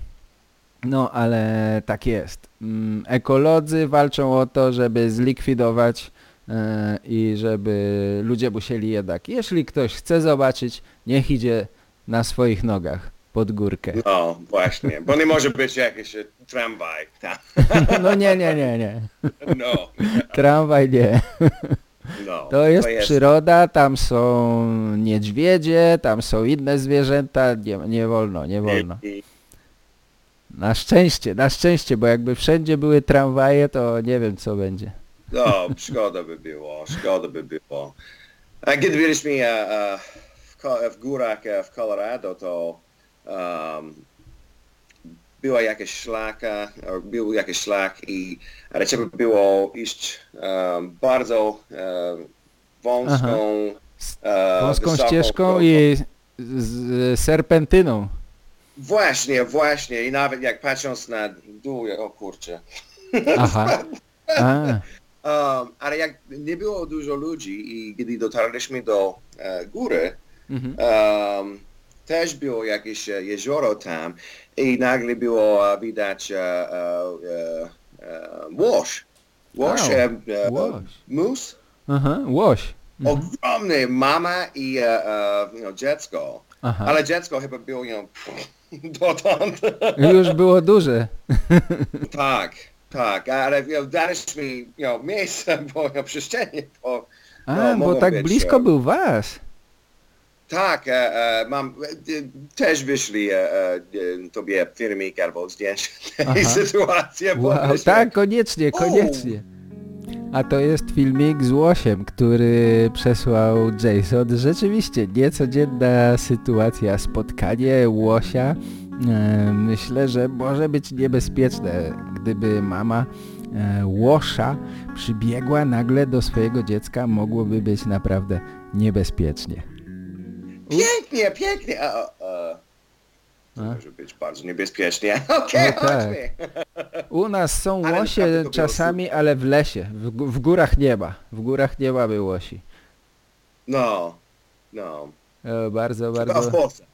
Speaker 1: no ale tak jest. Mm, Ekolodzy walczą o to, żeby zlikwidować e, i żeby ludzie musieli jednak, jeśli ktoś chce zobaczyć, niech idzie na swoich nogach pod górkę.
Speaker 2: No, właśnie. Bo nie może być jakiś e, tramwaj. tam.
Speaker 1: No nie, nie, nie, nie.
Speaker 2: No,
Speaker 1: Tramwaj nie.
Speaker 2: no.
Speaker 1: To jest przyroda, tam są niedźwiedzie, tam są inne zwierzęta, nie, nie wolno, nie wolno. Na szczęście, na szczęście, bo jakby wszędzie były tramwaje, to nie wiem co będzie.
Speaker 2: no, szkoda by było, szkoda by było. A kiedy byliśmy e, e, w, w górach w Colorado, to um, była jakaś szlaka, e, był jakiś szlak i ale trzeba było iść um, bardzo e, wąską, e,
Speaker 1: Wąską
Speaker 2: wysoką
Speaker 1: ścieżką i z, serpentyną.
Speaker 2: Właśnie, właśnie. I nawet jak patrząc na dół, o kurczę.
Speaker 1: Aha.
Speaker 2: Um, ale jak nie było dużo ludzi i kiedy dotarliśmy do e, góry,
Speaker 1: mhm.
Speaker 2: um, też było jakieś e, jezioro tam i nagle było e, widać e, łoś. Łoś, mus.
Speaker 1: Aha, łoś. Mhm.
Speaker 2: Ogromny, mama i you know, dziecko.
Speaker 1: Aha.
Speaker 2: Ale dziecko chyba było you know, dotąd.
Speaker 1: Już było duże.
Speaker 2: Tak, tak, ale you know, daliśmy you know, miejsce, bo you know, przestrzenie, bo
Speaker 1: A,
Speaker 2: No,
Speaker 1: bo tak
Speaker 2: być,
Speaker 1: blisko był was.
Speaker 2: Tak, e, e, mam, e, też wyszli tobie filmik albo zdjęcie tej sytuacji.
Speaker 1: Wow, tak, koniecznie, koniecznie. A to jest filmik z łosiem, który przesłał Jason. Rzeczywiście niecodzienna sytuacja, spotkanie łosia. Myślę, że może być niebezpieczne, gdyby mama łosza przybiegła nagle do swojego dziecka, mogłoby być naprawdę niebezpiecznie.
Speaker 2: Pięknie, pięknie. A. To
Speaker 1: A?
Speaker 2: może być bardzo niebezpiecznie. Okej,
Speaker 1: No tak. U nas są
Speaker 2: Ale
Speaker 1: łosie czasami, ale w lesie. W, w górach nie ma. W górach nie mamy łosi.
Speaker 2: No, no.
Speaker 1: E, bardzo,
Speaker 2: Chyba w
Speaker 1: bardzo...
Speaker 2: Polsce.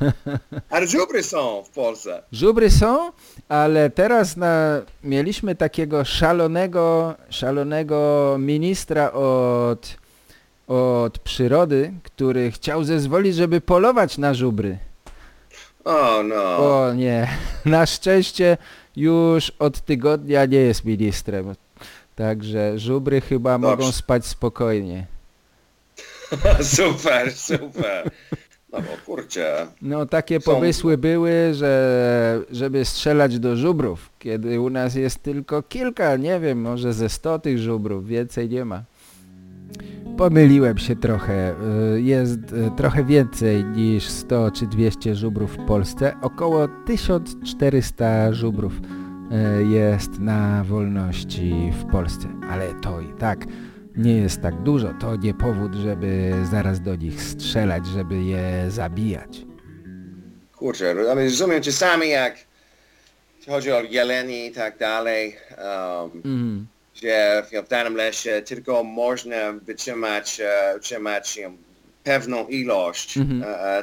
Speaker 2: Ale żubry są w Polsce.
Speaker 1: Żubry są, ale teraz na, mieliśmy takiego szalonego, szalonego ministra od, od przyrody, który chciał zezwolić, żeby polować na żubry.
Speaker 2: O, no.
Speaker 1: O nie, na szczęście już od tygodnia nie jest ministrem. Także żubry chyba
Speaker 2: Dobrze.
Speaker 1: mogą spać spokojnie.
Speaker 2: super, super. No bo kurczę.
Speaker 1: No takie
Speaker 2: Są-
Speaker 1: pomysły były, że żeby strzelać do żubrów, kiedy u nas jest tylko kilka, nie wiem, może ze 100 tych żubrów, więcej nie ma. Pomyliłem się trochę. Y, Jest y, trochę więcej niż 100 czy 200 żubrów w Polsce. Około 1400 żubrów y, jest na wolności w Polsce. Ale to i tak nie jest tak dużo, to nie powód, żeby zaraz do nich strzelać, żeby je zabijać.
Speaker 2: Kurczę, rozumiem czasami jak chodzi o jeleni i tak dalej, um,
Speaker 1: Mhm.
Speaker 2: Że w danym lesie tylko można wytrzymać, e, utrzymać pewną ilość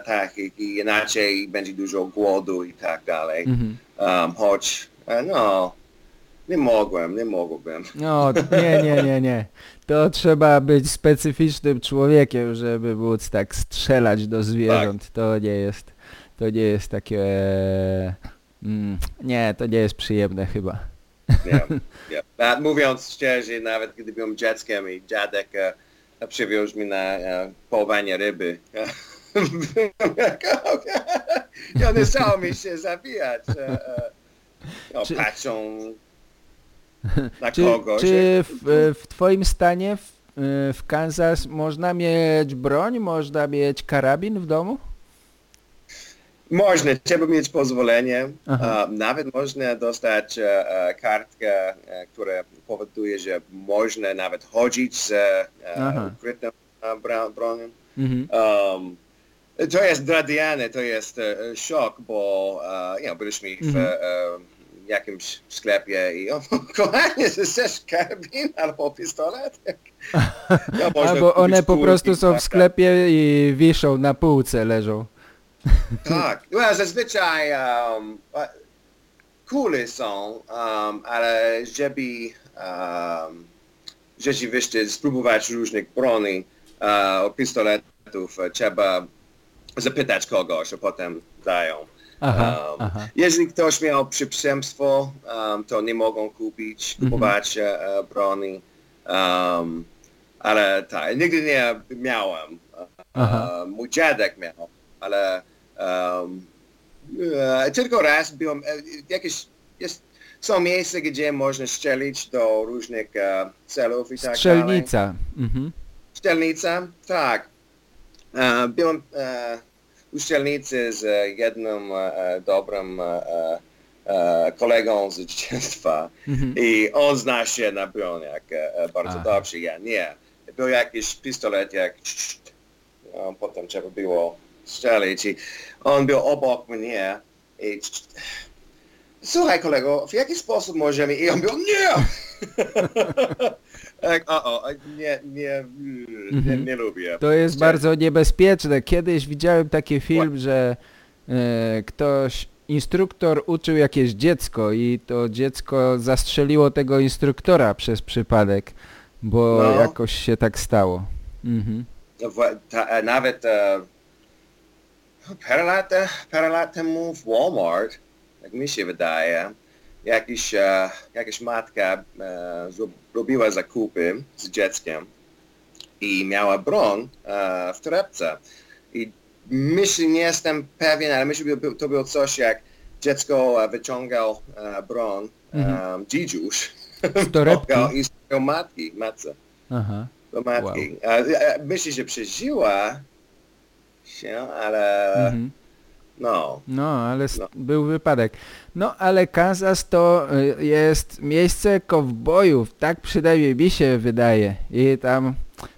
Speaker 2: takich i inaczej będzie dużo głodu i tak dalej.
Speaker 1: Mhm.
Speaker 2: Um, choć, no, nie mogłem, nie mogłem.
Speaker 1: No, nie, nie, nie, nie. To trzeba być specyficznym człowiekiem, żeby móc tak strzelać do zwierząt. To nie jest, to nie jest takie... Mm, nie, to nie jest przyjemne chyba.
Speaker 2: Nie, nie. A mówiąc szczerze, nawet gdy byłem dzieckiem i dziadek e, przywiózł mi na e, połowanie ryby, i one chciały mi się zabijać. E, e, no,
Speaker 1: Czy-
Speaker 2: patrzą na
Speaker 1: Czy,
Speaker 2: kogoś.
Speaker 1: czy w, w twoim stanie w, w Kansas można mieć broń, można mieć karabin w domu?
Speaker 2: Można, trzeba mieć pozwolenie.
Speaker 1: Aha.
Speaker 2: Nawet można dostać e, e, kartkę, e, która powoduje, że można nawet chodzić z ukrytą bronią.
Speaker 1: Mhm.
Speaker 2: Um, to jest dla Diany, to jest szok, bo you know, byliśmy w
Speaker 1: Mhm.
Speaker 2: jakimś sklepie i o, kochanie, chcesz karabin albo pistolet? Ja, można
Speaker 1: Albo one po prostu są
Speaker 2: tak,
Speaker 1: w sklepie i wiszą na półce, leżą.
Speaker 2: Tak, well, zazwyczaj um, kule są, um, ale żeby um, rzeczywiście spróbować różnych broni, uh, pistoletów, e, trzeba zapytać kogoś, a potem dają.
Speaker 1: Aha,
Speaker 2: Um,
Speaker 1: aha.
Speaker 2: Jeżeli ktoś miał przestępstwo, um, to nie mogą kupić,
Speaker 1: Mhm.
Speaker 2: kupować e, e, broni. Um, ale tak, nigdy nie miałem. E, mój dziadek miał, ale um, e, tylko raz byłem, e, jakieś, jest, są miejsca, gdzie można strzelić do różnych e, celów i tak dalej.
Speaker 1: Strzelnica. Mhm.
Speaker 2: Strzelnica? Tak. Byłem u strzelnicy z jednym dobrym kolegą z dzieciństwa
Speaker 1: Mhm.
Speaker 2: i on zna się na broniach bardzo
Speaker 1: Aha.
Speaker 2: dobrze, ja nie. Był jakiś pistolet, jak no, potem trzeba było strzelić i on był obok mnie i słuchaj kolego, w jaki sposób możemy i on był nie! Tak, o, o, nie, nie, nie,
Speaker 1: Mhm.
Speaker 2: nie lubię.
Speaker 1: To jest bardzo niebezpieczne. Kiedyś widziałem taki film, że e, ktoś, instruktor uczył jakieś dziecko i to dziecko zastrzeliło tego instruktora przez przypadek, bo
Speaker 2: No.
Speaker 1: jakoś się tak stało. Mhm.
Speaker 2: Ta, e, nawet e, parę, lat, parę lat temu w Walmart, jak mi się wydaje, jakiś, e, jakaś matka e, zrobiła zakupy z dzieckiem i miała broń e, w torebce. I myślę, nie jestem pewien, ale myślę, że to było coś jak dziecko wyciągał e, broń,
Speaker 1: Mhm.
Speaker 2: dzidziuś,
Speaker 1: Z torebki?
Speaker 2: wyciągał i strzelił matki, matce
Speaker 1: Aha.
Speaker 2: do matki. E, myślę, że przeżyła się, ale
Speaker 1: Mhm.
Speaker 2: no.
Speaker 1: No, ale
Speaker 2: No.
Speaker 1: był wypadek. No, ale Kansas to y, jest miejsce kowbojów, tak przynajmniej mi się wydaje. I tam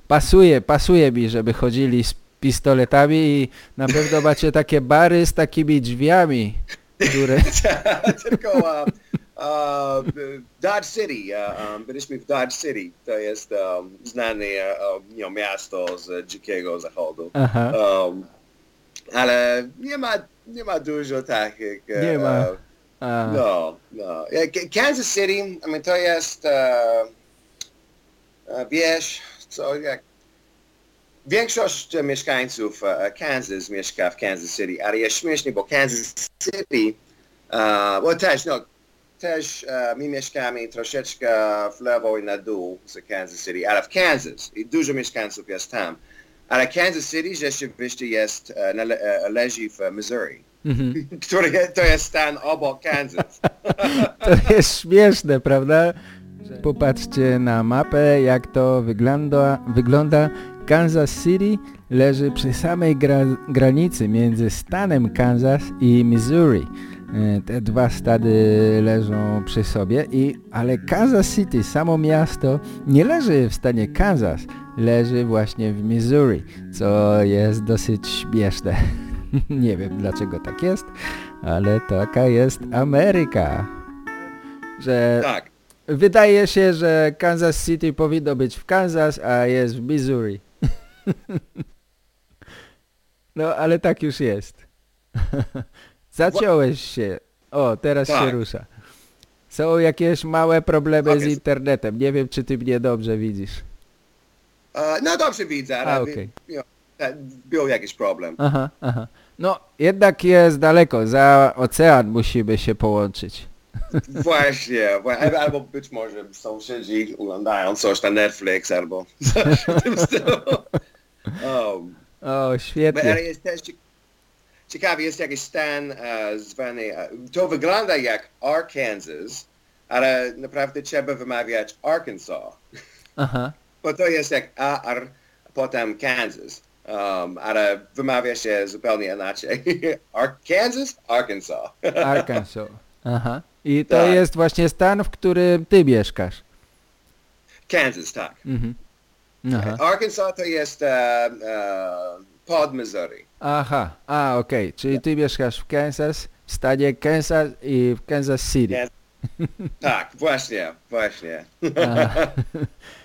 Speaker 1: pasuje, pasuje mi, żeby chodzili z pistoletami i na pewno macie takie bary z takimi drzwiami, które...
Speaker 2: Tylko Dodge City, uh, um, byliśmy w Dodge City, to jest um, znane uh, you know, miasto z dzikiego zachodu. Um, ale nie ma, nie ma dużo takich. e,
Speaker 1: Nie ma.
Speaker 2: e,
Speaker 1: a,
Speaker 2: No, no. K- Kansas City, I mean, to jest, e, e, wiesz, co jak... Większość e, mieszkańców e, Kansas mieszka w Kansas City, ale jest śmiesznie, bo Kansas City, e, bo też, no, też e, my mieszkamy troszeczkę w lewo i na dół z Kansas City, ale w Kansas i dużo mieszkańców jest tam. Ale Kansas City rzeczywiście jest, e, nale, e, leży w Missouri,
Speaker 1: mhm.
Speaker 2: który je- to jest stan obok Kansas.
Speaker 1: To jest śmieszne, prawda? Popatrzcie na mapę, jak to wygląda. wygląda. Kansas City leży przy samej gra granicy między stanem Kansas i Missouri. E, te dwa stady leżą przy sobie, i, ale Kansas City, samo miasto, nie leży w stanie Kansas, leży właśnie w Missouri, co jest dosyć śmieszne. nie wiem dlaczego tak jest, ale taka jest Ameryka. Że
Speaker 2: Tak.
Speaker 1: wydaje się, że Kansas City powinno być w Kansas, a jest w Missouri. no, ale tak już jest. Zaciąłeś się. O, teraz się
Speaker 2: Tak.
Speaker 1: rusza. Są jakieś małe problemy
Speaker 2: Tak
Speaker 1: z
Speaker 2: jest.
Speaker 1: internetem. Nie wiem, czy ty mnie dobrze widzisz.
Speaker 2: E, no dobrze widzę, ale
Speaker 1: A, okej.
Speaker 2: you know, e, był jakiś problem.
Speaker 1: Aha, aha. No, jednak jest daleko. Za ocean musimy się połączyć.
Speaker 2: Właśnie, al- albo być może sąsiedzi oglądają coś na Netflix, albo coś w tym stylu.
Speaker 1: O,
Speaker 2: ale
Speaker 1: świetnie.
Speaker 2: jest też cie- ciekawy, jest jakiś stan e, zwany, e, to wygląda jak Arkansas, ale naprawdę trzeba wymawiać Arkansas,
Speaker 1: Aha.
Speaker 2: bo to jest jak AR, potem Kansas. Um, ale wymawia się zupełnie inaczej. Arkansas? Arkansas.
Speaker 1: Arkansas. Aha. I to
Speaker 2: Tak.
Speaker 1: jest właśnie stan, w którym ty mieszkasz.
Speaker 2: Kansas, tak.
Speaker 1: Mhm. Aha.
Speaker 2: Arkansas to jest e, pod Missouri.
Speaker 1: Aha, a okej, czyli ty mieszkasz w Kansas, w stanie Kansas i w Kansas City.
Speaker 2: Tak, właśnie, właśnie.
Speaker 1: Aha.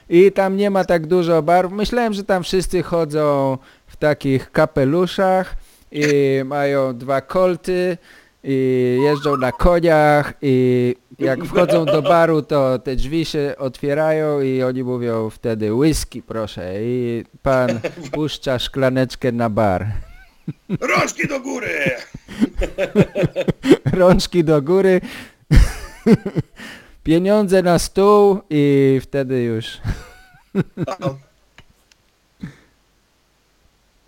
Speaker 1: I tam nie ma tak dużo barw. Myślałem, że tam wszyscy chodzą w takich kapeluszach i mają dwa kolty i jeżdżą na koniach i jak wchodzą do baru, to te drzwi się otwierają i oni mówią wtedy whisky proszę i pan puszcza szklaneczkę na bar.
Speaker 2: Rączki do góry!
Speaker 1: rączki do góry, pieniądze na stół i wtedy już.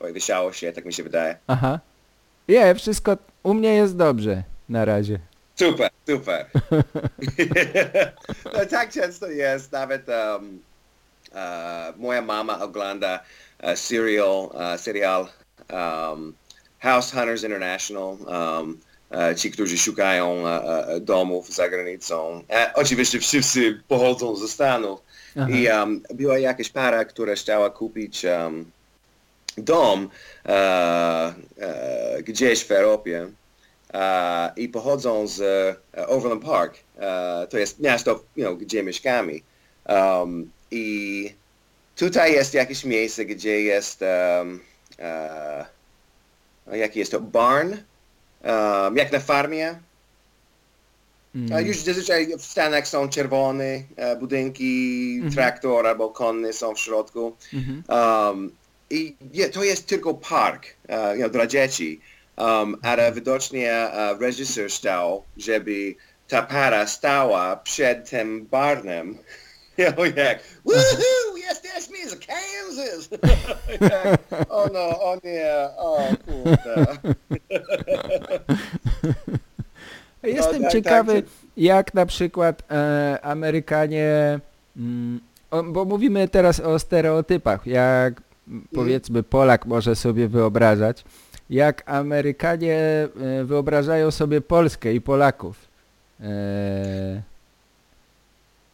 Speaker 2: Oj, wysiało się, tak mi się wydaje.
Speaker 1: Aha. Nie, wszystko u mnie jest dobrze na razie.
Speaker 2: Super, super. no, tak często jest, nawet um, e, moja mama ogląda e, serial, e, serial um, House Hunters International. Um, e, ci, którzy szukają e, e, domów za granicą. Oczywiście wszyscy pochodzą ze Stanów.
Speaker 1: Aha.
Speaker 2: I um, była jakaś para, która chciała kupić um, dom gdzieś w Europie e, i pochodzą z e, Overland Park. E, to jest miasto, you know, gdzie mieszkamy. Um, I tutaj jest jakieś miejsce, gdzie jest, um, jaki jest to, barn, um, jak na farmie.
Speaker 1: Mm.
Speaker 2: Już zazwyczaj w Stanach są czerwone e, budynki, traktor albo konny są w środku.
Speaker 1: Mhm.
Speaker 2: Um, I to jest tylko park e, you know, dla dzieci, um, ale widocznie e, reżyser stał, żeby ta para stała przed tym barnem. You know, jak, woohoo, jesteśmy z Kansas! jak, o no, o nie, o kurde.
Speaker 1: Jestem
Speaker 2: tak,
Speaker 1: ciekawy,
Speaker 2: tak.
Speaker 1: jak na przykład e, Amerykanie, mm, o, bo mówimy teraz o stereotypach, jak mm, powiedzmy Polak może sobie wyobrażać, jak Amerykanie e, wyobrażają sobie Polskę i Polaków. E,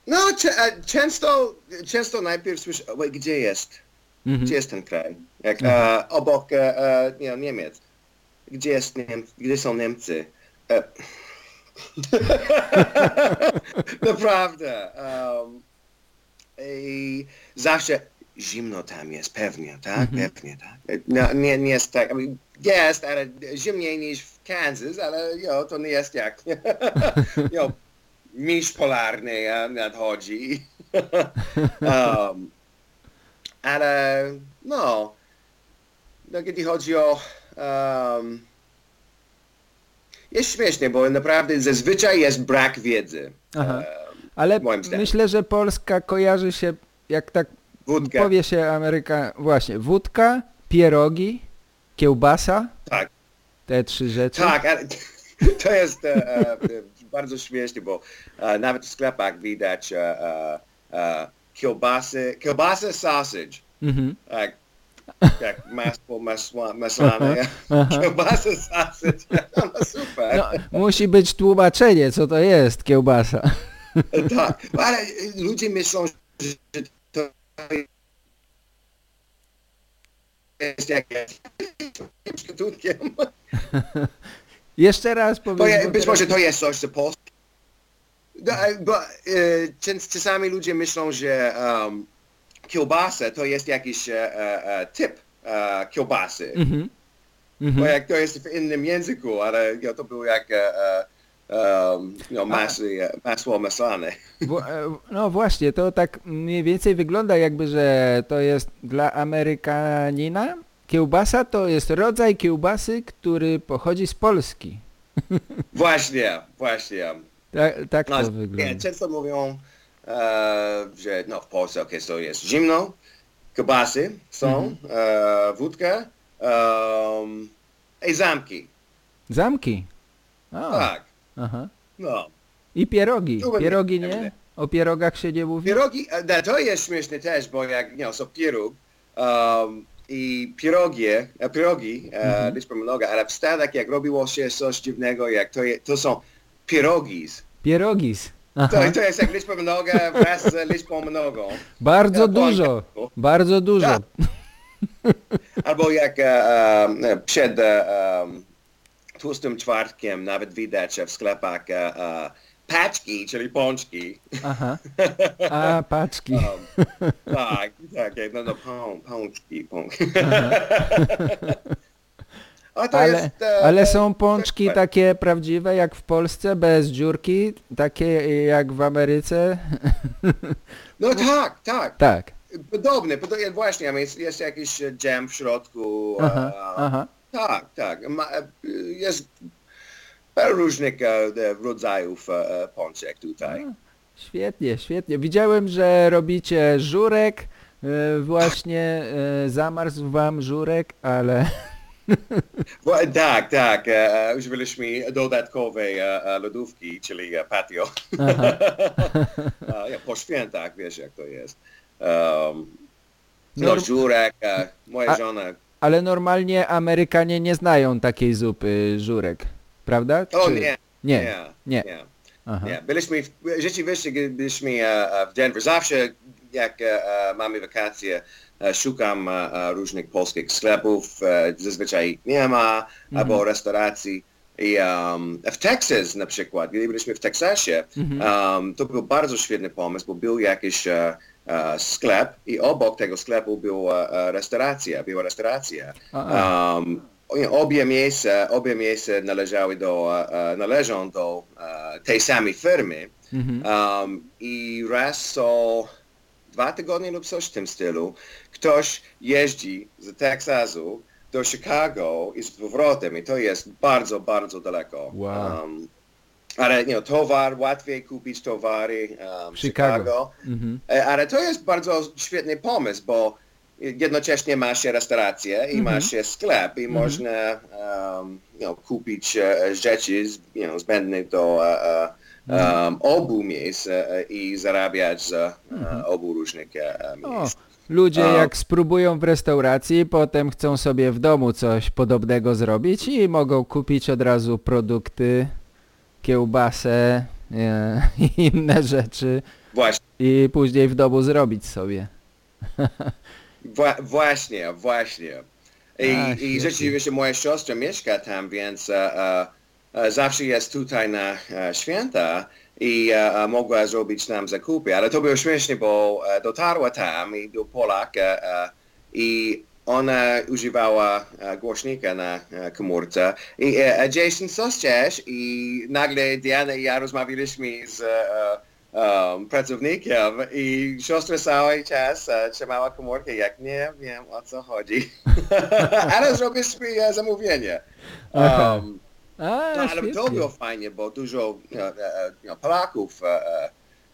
Speaker 2: No, e, często, często najpierw słyszę, gdzie jest?
Speaker 1: mhm.
Speaker 2: Gdzie jest ten kraj? Jak e, obok e, e, nie, Niemiec. Gdzie, jest Niem gdzie są Niemcy? E, Naprawdę. Um, I zawsze zimno tam jest, pewnie, tak? Pewnie, tak. No, nie, nie jest tak, jest, ale zimniej niż w Kansas, ale jo, to nie jest jak jo, miś polarny nadchodzi. um, ale no, no kiedy chodzi o um, jest śmiesznie, bo naprawdę zazwyczaj jest brak wiedzy.
Speaker 1: Aha.
Speaker 2: Um,
Speaker 1: Ale myślę, że Polska kojarzy się, jak tak
Speaker 2: wódka,
Speaker 1: powie się Ameryka, właśnie, wódka, pierogi, kiełbasa,
Speaker 2: tak,
Speaker 1: te trzy rzeczy.
Speaker 2: tak, ale to jest e, e, bardzo śmieszne, bo e, nawet w sklepach widać e, e, e, kiełbasy, kiełbasy sausage.
Speaker 1: Mhm.
Speaker 2: Tak. jak masło maslane, kiełbasa sausage, no super.
Speaker 1: No, musi być tłumaczenie, co to jest kiełbasa.
Speaker 2: Tak, ale ludzie myślą, że to jest sztuczkiem.
Speaker 1: Jeszcze raz
Speaker 2: Bo ja,
Speaker 1: bo
Speaker 2: być może to jest coś z Polski. No, e, Bo e, czas- czasami ludzie myślą, że um, kiełbasa to jest jakiś e, e, e, typ e, kiełbasy.
Speaker 1: Mhm.
Speaker 2: Bo
Speaker 1: Mhm.
Speaker 2: jak to jest w innym języku, ale ja, to było jak e, um, no, masło, masło maslane.
Speaker 1: No właśnie, to tak mniej więcej wygląda jakby, że to jest dla Amerykanina. Kiełbasa to jest rodzaj kiełbasy, który pochodzi z Polski.
Speaker 2: Właśnie, właśnie.
Speaker 1: Tak, tak
Speaker 2: No,
Speaker 1: to
Speaker 2: nie,
Speaker 1: wygląda.
Speaker 2: często mówią, e, że no, w Polsce okay, to jest zimno, kiełbasy są, e, wódka um, i zamki.
Speaker 1: Zamki. O,
Speaker 2: Tak,
Speaker 1: aha.
Speaker 2: no.
Speaker 1: I pierogi. Pierogi nie? O pierogach się nie mówi?
Speaker 2: Pierogi, e, no, to jest śmieszne też, bo jak, są pieróg um, i pierogie, e, pierogi, e,
Speaker 1: Mhm.
Speaker 2: liczba mnoga, ale w Stanach jak robiło się coś dziwnego, jak to, je, to są pierogis.
Speaker 1: Pierogis.
Speaker 2: To,
Speaker 1: Aha.
Speaker 2: to jest jak liczba mnoga wraz z liczbą mnogą.
Speaker 1: Bardzo
Speaker 2: Ja,
Speaker 1: dużo. Bardzo dużo.
Speaker 2: Tak. Albo jak e, przed um, tłustym czwartkiem nawet widać w sklepach e, paczki, czyli pączki.
Speaker 1: Aha. A, paczki.
Speaker 2: Um, tak, tak, no, no pą, pączki, pączki.
Speaker 1: Ale,
Speaker 2: jest, e,
Speaker 1: ale są pączki
Speaker 2: tak.
Speaker 1: takie prawdziwe jak w Polsce, bez dziurki, takie jak w Ameryce?
Speaker 2: No tak, tak.
Speaker 1: tak.
Speaker 2: Podobny, podobny właśnie, jest, jest jakiś dżem w środku.
Speaker 1: Aha,
Speaker 2: e,
Speaker 1: aha.
Speaker 2: Tak, tak. Ma, e, jest różnych e, e, rodzajów e, pączek tutaj.
Speaker 1: Świetnie, świetnie. Widziałem, że robicie żurek. Właśnie zamarzł wam żurek, ale
Speaker 2: tak, tak. Używaliśmy dodatkowej lodówki, czyli patio. Po świętach, wiesz jak to jest. No, żurek, moja żona.
Speaker 1: ale normalnie Amerykanie nie znają takiej zupy żurek, prawda?
Speaker 2: O
Speaker 1: Czy-
Speaker 2: nie,
Speaker 1: Nie,
Speaker 2: nie,
Speaker 1: nie.
Speaker 2: nie. Nie. Byliśmy, w, rzeczywiście byliśmy e, e, w Denver. Zawsze jak e, mamy wakacje, szukam różnych polskich sklepów. Zazwyczaj ich nie ma, albo restauracji. I um, w Texas na przykład, gdy byliśmy w Teksasie, um, to był bardzo świetny pomysł, bo był jakiś e, sklep i obok tego sklepu była e, restauracja, była restauracja. Um, obie miejsca, obie miejsca należały do, e, e, należą do e, tej samej firmy
Speaker 1: Mhm.
Speaker 2: um, i raz co dwa tygodnie lub coś w tym stylu ktoś jeździ z Teksasu do Chicago i z powrotem i to jest bardzo, bardzo daleko.
Speaker 1: Wow.
Speaker 2: Um, ale know, towar, łatwiej kupić towary um, w
Speaker 1: Chicago.
Speaker 2: Chicago.
Speaker 1: Mhm.
Speaker 2: E, Ale to jest bardzo świetny pomysł, bo jednocześnie masz restaurację i
Speaker 1: Mhm.
Speaker 2: masz sklep i można um, you know, kupić e, rzeczy you know, zbędne do e, um, obu miejsc e, i zarabiać z e, obu różnych e,
Speaker 1: O,
Speaker 2: miejsc.
Speaker 1: ludzie jak spróbują w restauracji, potem chcą sobie w domu coś podobnego zrobić i mogą kupić od razu produkty, kiełbasę i inne rzeczy
Speaker 2: Właśnie,
Speaker 1: i później w domu zrobić sobie.
Speaker 2: wła- właśnie, właśnie. I,
Speaker 1: A,
Speaker 2: I rzeczywiście moja siostra mieszka tam, więc e, e, e, zawsze jest tutaj na święta i mogła zrobić nam zakupy. Ale to było śmieszne, bo dotarła tam i był Polak i ona używała głośnika na komórce i Jason, co chcesz? I nagle Diana i ja rozmawialiśmy z pracownikiem i siostra cały czas e, trzymała komórkę, jak nie wiem o co chodzi. ale zrobiliśmy e, zamówienie. Um,
Speaker 1: A,
Speaker 2: no, ale to było fajnie, bo dużo e, Polaków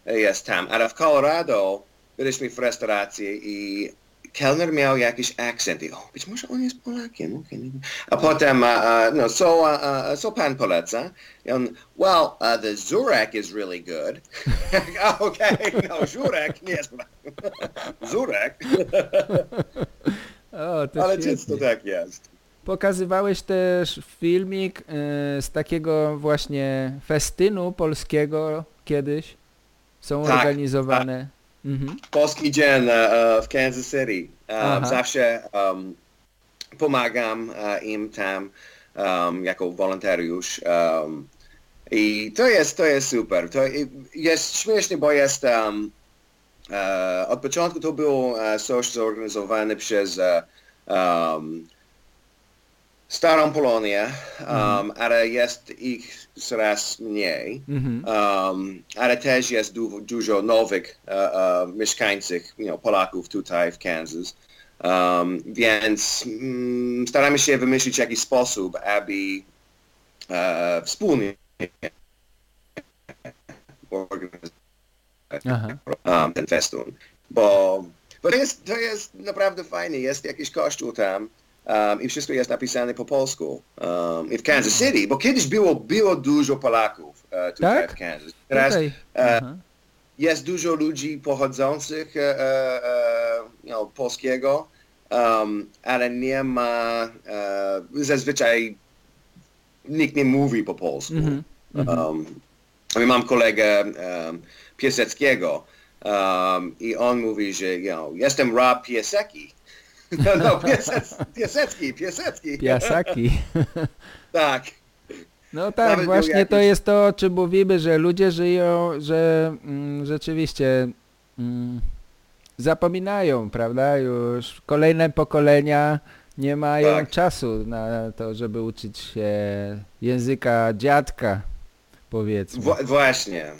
Speaker 2: jest tam, ale w Colorado byliśmy w restauracji i kelner miał jakiś akcent i o, być może on jest Polakiem, okej. nie. A potem, uh, uh, no, co, uh, co pan poleca? I on, well, uh, the Zurek is really good. okay, no, Zurek nie jest Zurek.
Speaker 1: O, to
Speaker 2: Ale
Speaker 1: świetnie.
Speaker 2: często tak jest.
Speaker 1: Pokazywałeś też filmik y, z takiego właśnie festynu polskiego kiedyś. Są
Speaker 2: Tak,
Speaker 1: organizowane. Mhm.
Speaker 2: Polski dzień e, w Kansas City.
Speaker 1: Aha.
Speaker 2: Um, zawsze um, pomagam e, im tam um, jako wolontariusz. Um, I to jest, to jest super. To jest śmieszne, bo jest e, od początku to było e, coś zorganizowane przez e, um, Starą Polonię, um, ale jest ich coraz mniej.
Speaker 1: Mhm.
Speaker 2: Um, ale też jest du- dużo nowych uh, uh, mieszkańców, you know, Polaków tutaj w Kansas. Um, więc mm, staramy się wymyślić jakiś sposób, aby uh, wspólnie organizować um, ten festun. Bo, bo to, jest, to jest naprawdę fajnie. Jest jakiś kościół tam um, i wszystko jest napisane po polsku. Um, I w Kansas City, bo kiedyś było, było dużo Polaków uh, tutaj
Speaker 1: Tak?
Speaker 2: w Kansas. Teraz
Speaker 1: Tutaj.
Speaker 2: e,
Speaker 1: Aha.
Speaker 2: jest dużo ludzi pochodzących e, e, you know, polskiego, um, ale nie ma, zazwyczaj nikt nie mówi po polsku.
Speaker 1: Mhm. Mhm.
Speaker 2: Um, mam kolegę um, Piaseckiego um, i on mówi, że you know, jestem Rob Piasecki. No, no Piasec, Piasecki, Piasecki.
Speaker 1: Piasaki.
Speaker 2: tak.
Speaker 1: No tak,
Speaker 2: Nawet
Speaker 1: właśnie to
Speaker 2: jakiś-
Speaker 1: jest to, o czym mówimy, że ludzie żyją, że mm, rzeczywiście mm, zapominają, prawda? Już kolejne pokolenia nie mają
Speaker 2: Tak.
Speaker 1: czasu na to, żeby uczyć się języka dziadka, powiedzmy.
Speaker 2: Wła- właśnie.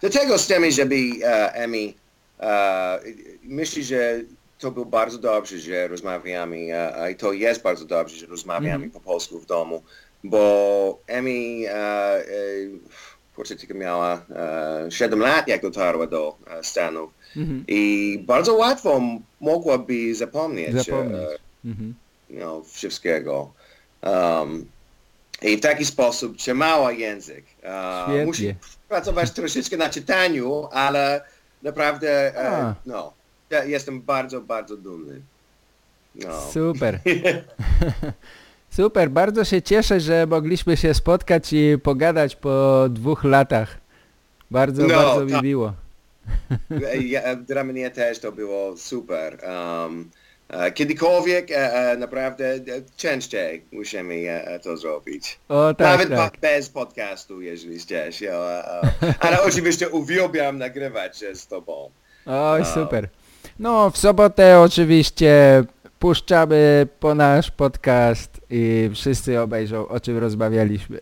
Speaker 2: Dlatego chcemy, żeby e, Emi e, myśli, że to było bardzo dobrze, że rozmawiamy e, i to jest bardzo dobrze, że rozmawiamy
Speaker 1: Mhm.
Speaker 2: po polsku w domu, bo Emi e, e, kurczę, tylko miała e, 7 lat, jak dotarła do e, Stanów
Speaker 1: Mhm.
Speaker 2: i bardzo łatwo mogłaby zapomnieć,
Speaker 1: Zapomnieć.
Speaker 2: E,
Speaker 1: Mhm.
Speaker 2: you know, wszystkiego. Um, I w taki sposób trzymała język.
Speaker 1: Świetnie.
Speaker 2: musi pracować troszeczkę na czytaniu, ale naprawdę, e, no, ja jestem bardzo, bardzo dumny. No.
Speaker 1: Super. Super, bardzo się cieszę, że mogliśmy się spotkać i pogadać po dwóch latach. Bardzo,
Speaker 2: No,
Speaker 1: bardzo mi
Speaker 2: tak.
Speaker 1: miło.
Speaker 2: ja, dla mnie też to było super. Um, e, kiedykolwiek e, e, naprawdę e, częściej musimy e, to zrobić.
Speaker 1: O tak,
Speaker 2: Nawet
Speaker 1: tak.
Speaker 2: bez podcastu, jeżeli chcesz. E, e, ale oczywiście uwielbiam nagrywać e, z tobą.
Speaker 1: Oj, super. No, w sobotę oczywiście puszczamy po nasz podcast i wszyscy obejrzą, o czym rozmawialiśmy.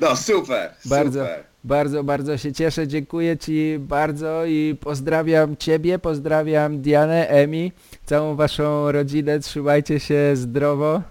Speaker 2: No super,
Speaker 1: Bardzo,
Speaker 2: super.
Speaker 1: bardzo, bardzo się cieszę. Dziękuję Ci bardzo i pozdrawiam Ciebie, pozdrawiam Dianę, Emi, całą Waszą rodzinę. Trzymajcie się zdrowo.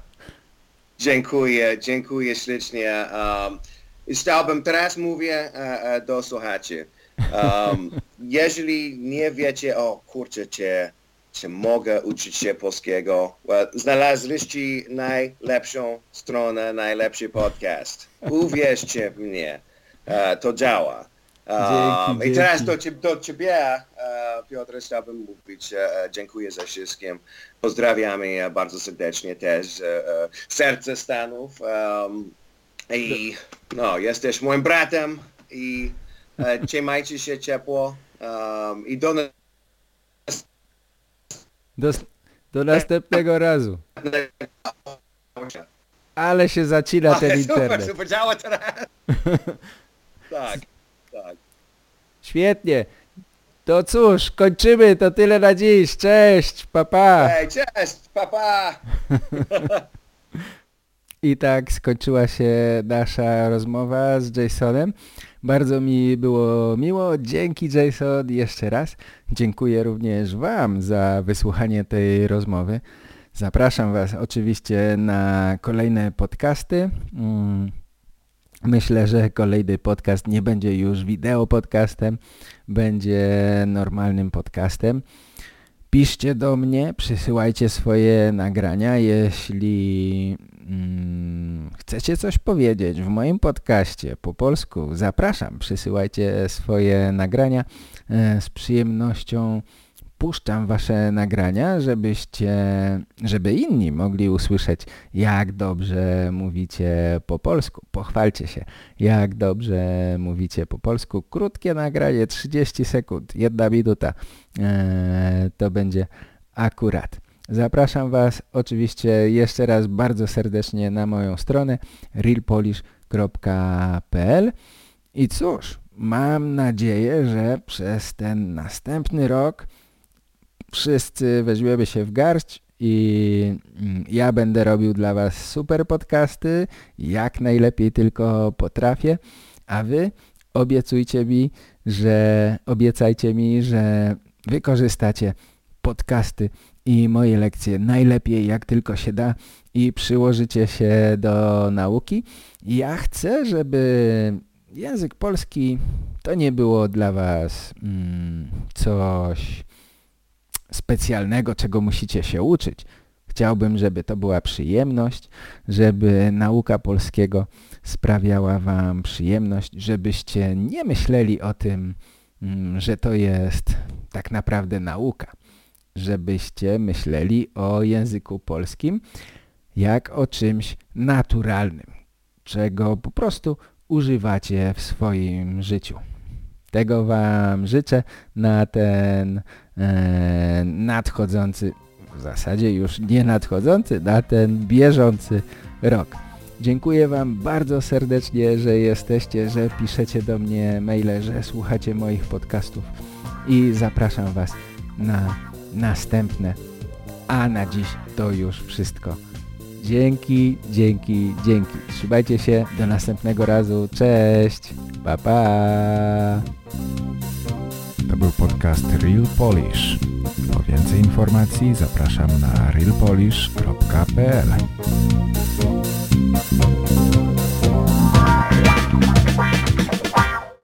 Speaker 2: Dziękuję, dziękuję ślicznie. Um, i chciałbym, teraz mówię e, e, do słuchaczy. Um, jeżeli nie wiecie, o kurczę, czy, czy mogę uczyć się polskiego, well, znaleźliście najlepszą stronę, najlepszy podcast. Uwierzcie w mnie, e, to działa. Um,
Speaker 1: Dzięki,
Speaker 2: I teraz do, cie- do Ciebie, e, Piotr, chciałbym mówić e, dziękuję za wszystkim. Pozdrawiamy bardzo serdecznie też serce Stanów. Um, I no, jesteś moim bratem i trzymajcie się ciepło um, i do
Speaker 1: Do, do następnego razu. Ale się zacina ten
Speaker 2: Super,
Speaker 1: internet.
Speaker 2: super, działa teraz. tak, tak.
Speaker 1: Świetnie. To cóż, kończymy. To tyle na dziś. Cześć, papa. Pa.
Speaker 2: Hej, cześć, papa.
Speaker 1: I tak skończyła się nasza rozmowa z Jasonem. Bardzo mi było miło. Dzięki Jason jeszcze raz. Dziękuję również Wam za wysłuchanie tej rozmowy. Zapraszam Was oczywiście na kolejne podcasty. Mm, Myślę, że kolejny podcast nie będzie już wideo podcastem, będzie normalnym podcastem. Piszcie do mnie, przysyłajcie swoje nagrania, jeśli mm, chcecie coś powiedzieć w moim podcaście po polsku. Zapraszam, przysyłajcie swoje nagrania. E, z przyjemnością puszczam wasze nagrania, żebyście, żeby inni mogli usłyszeć, jak dobrze mówicie po polsku. Pochwalcie się, jak dobrze mówicie po polsku. Krótkie nagranie, 30 sekund, jedna minuta. Eee, to będzie akurat. Zapraszam Was oczywiście jeszcze raz bardzo serdecznie na moją stronę realpolish.pl i cóż, mam nadzieję, że przez ten następny rok wszyscy weźmiemy się w garść i mm, ja będę robił dla Was super podcasty, jak najlepiej tylko potrafię, a Wy obiecujcie mi, że obiecajcie mi, że wykorzystacie podcasty i moje lekcje najlepiej jak tylko się da i przyłożycie się do nauki. Ja chcę, żeby język polski to nie było dla Was mm, coś specjalnego, czego musicie się uczyć. Chciałbym, żeby to była przyjemność, żeby nauka polskiego sprawiała Wam przyjemność, żebyście nie myśleli o tym, mm, że to jest tak naprawdę nauka. Żebyście myśleli o języku polskim jak o czymś naturalnym, czego po prostu używacie w swoim życiu. Tego Wam życzę na ten e, nadchodzący, w zasadzie już nie nadchodzący, na ten bieżący rok. Dziękuję Wam bardzo serdecznie, że jesteście, że piszecie do mnie maile, że słuchacie moich podcastów i zapraszam Was na następne. A na dziś to już wszystko. Dzięki, dzięki, dzięki. Trzymajcie się. Do następnego razu. Cześć. Pa, pa.
Speaker 3: To był podcast Real Polish. Po więcej informacji zapraszam na realpolish.pl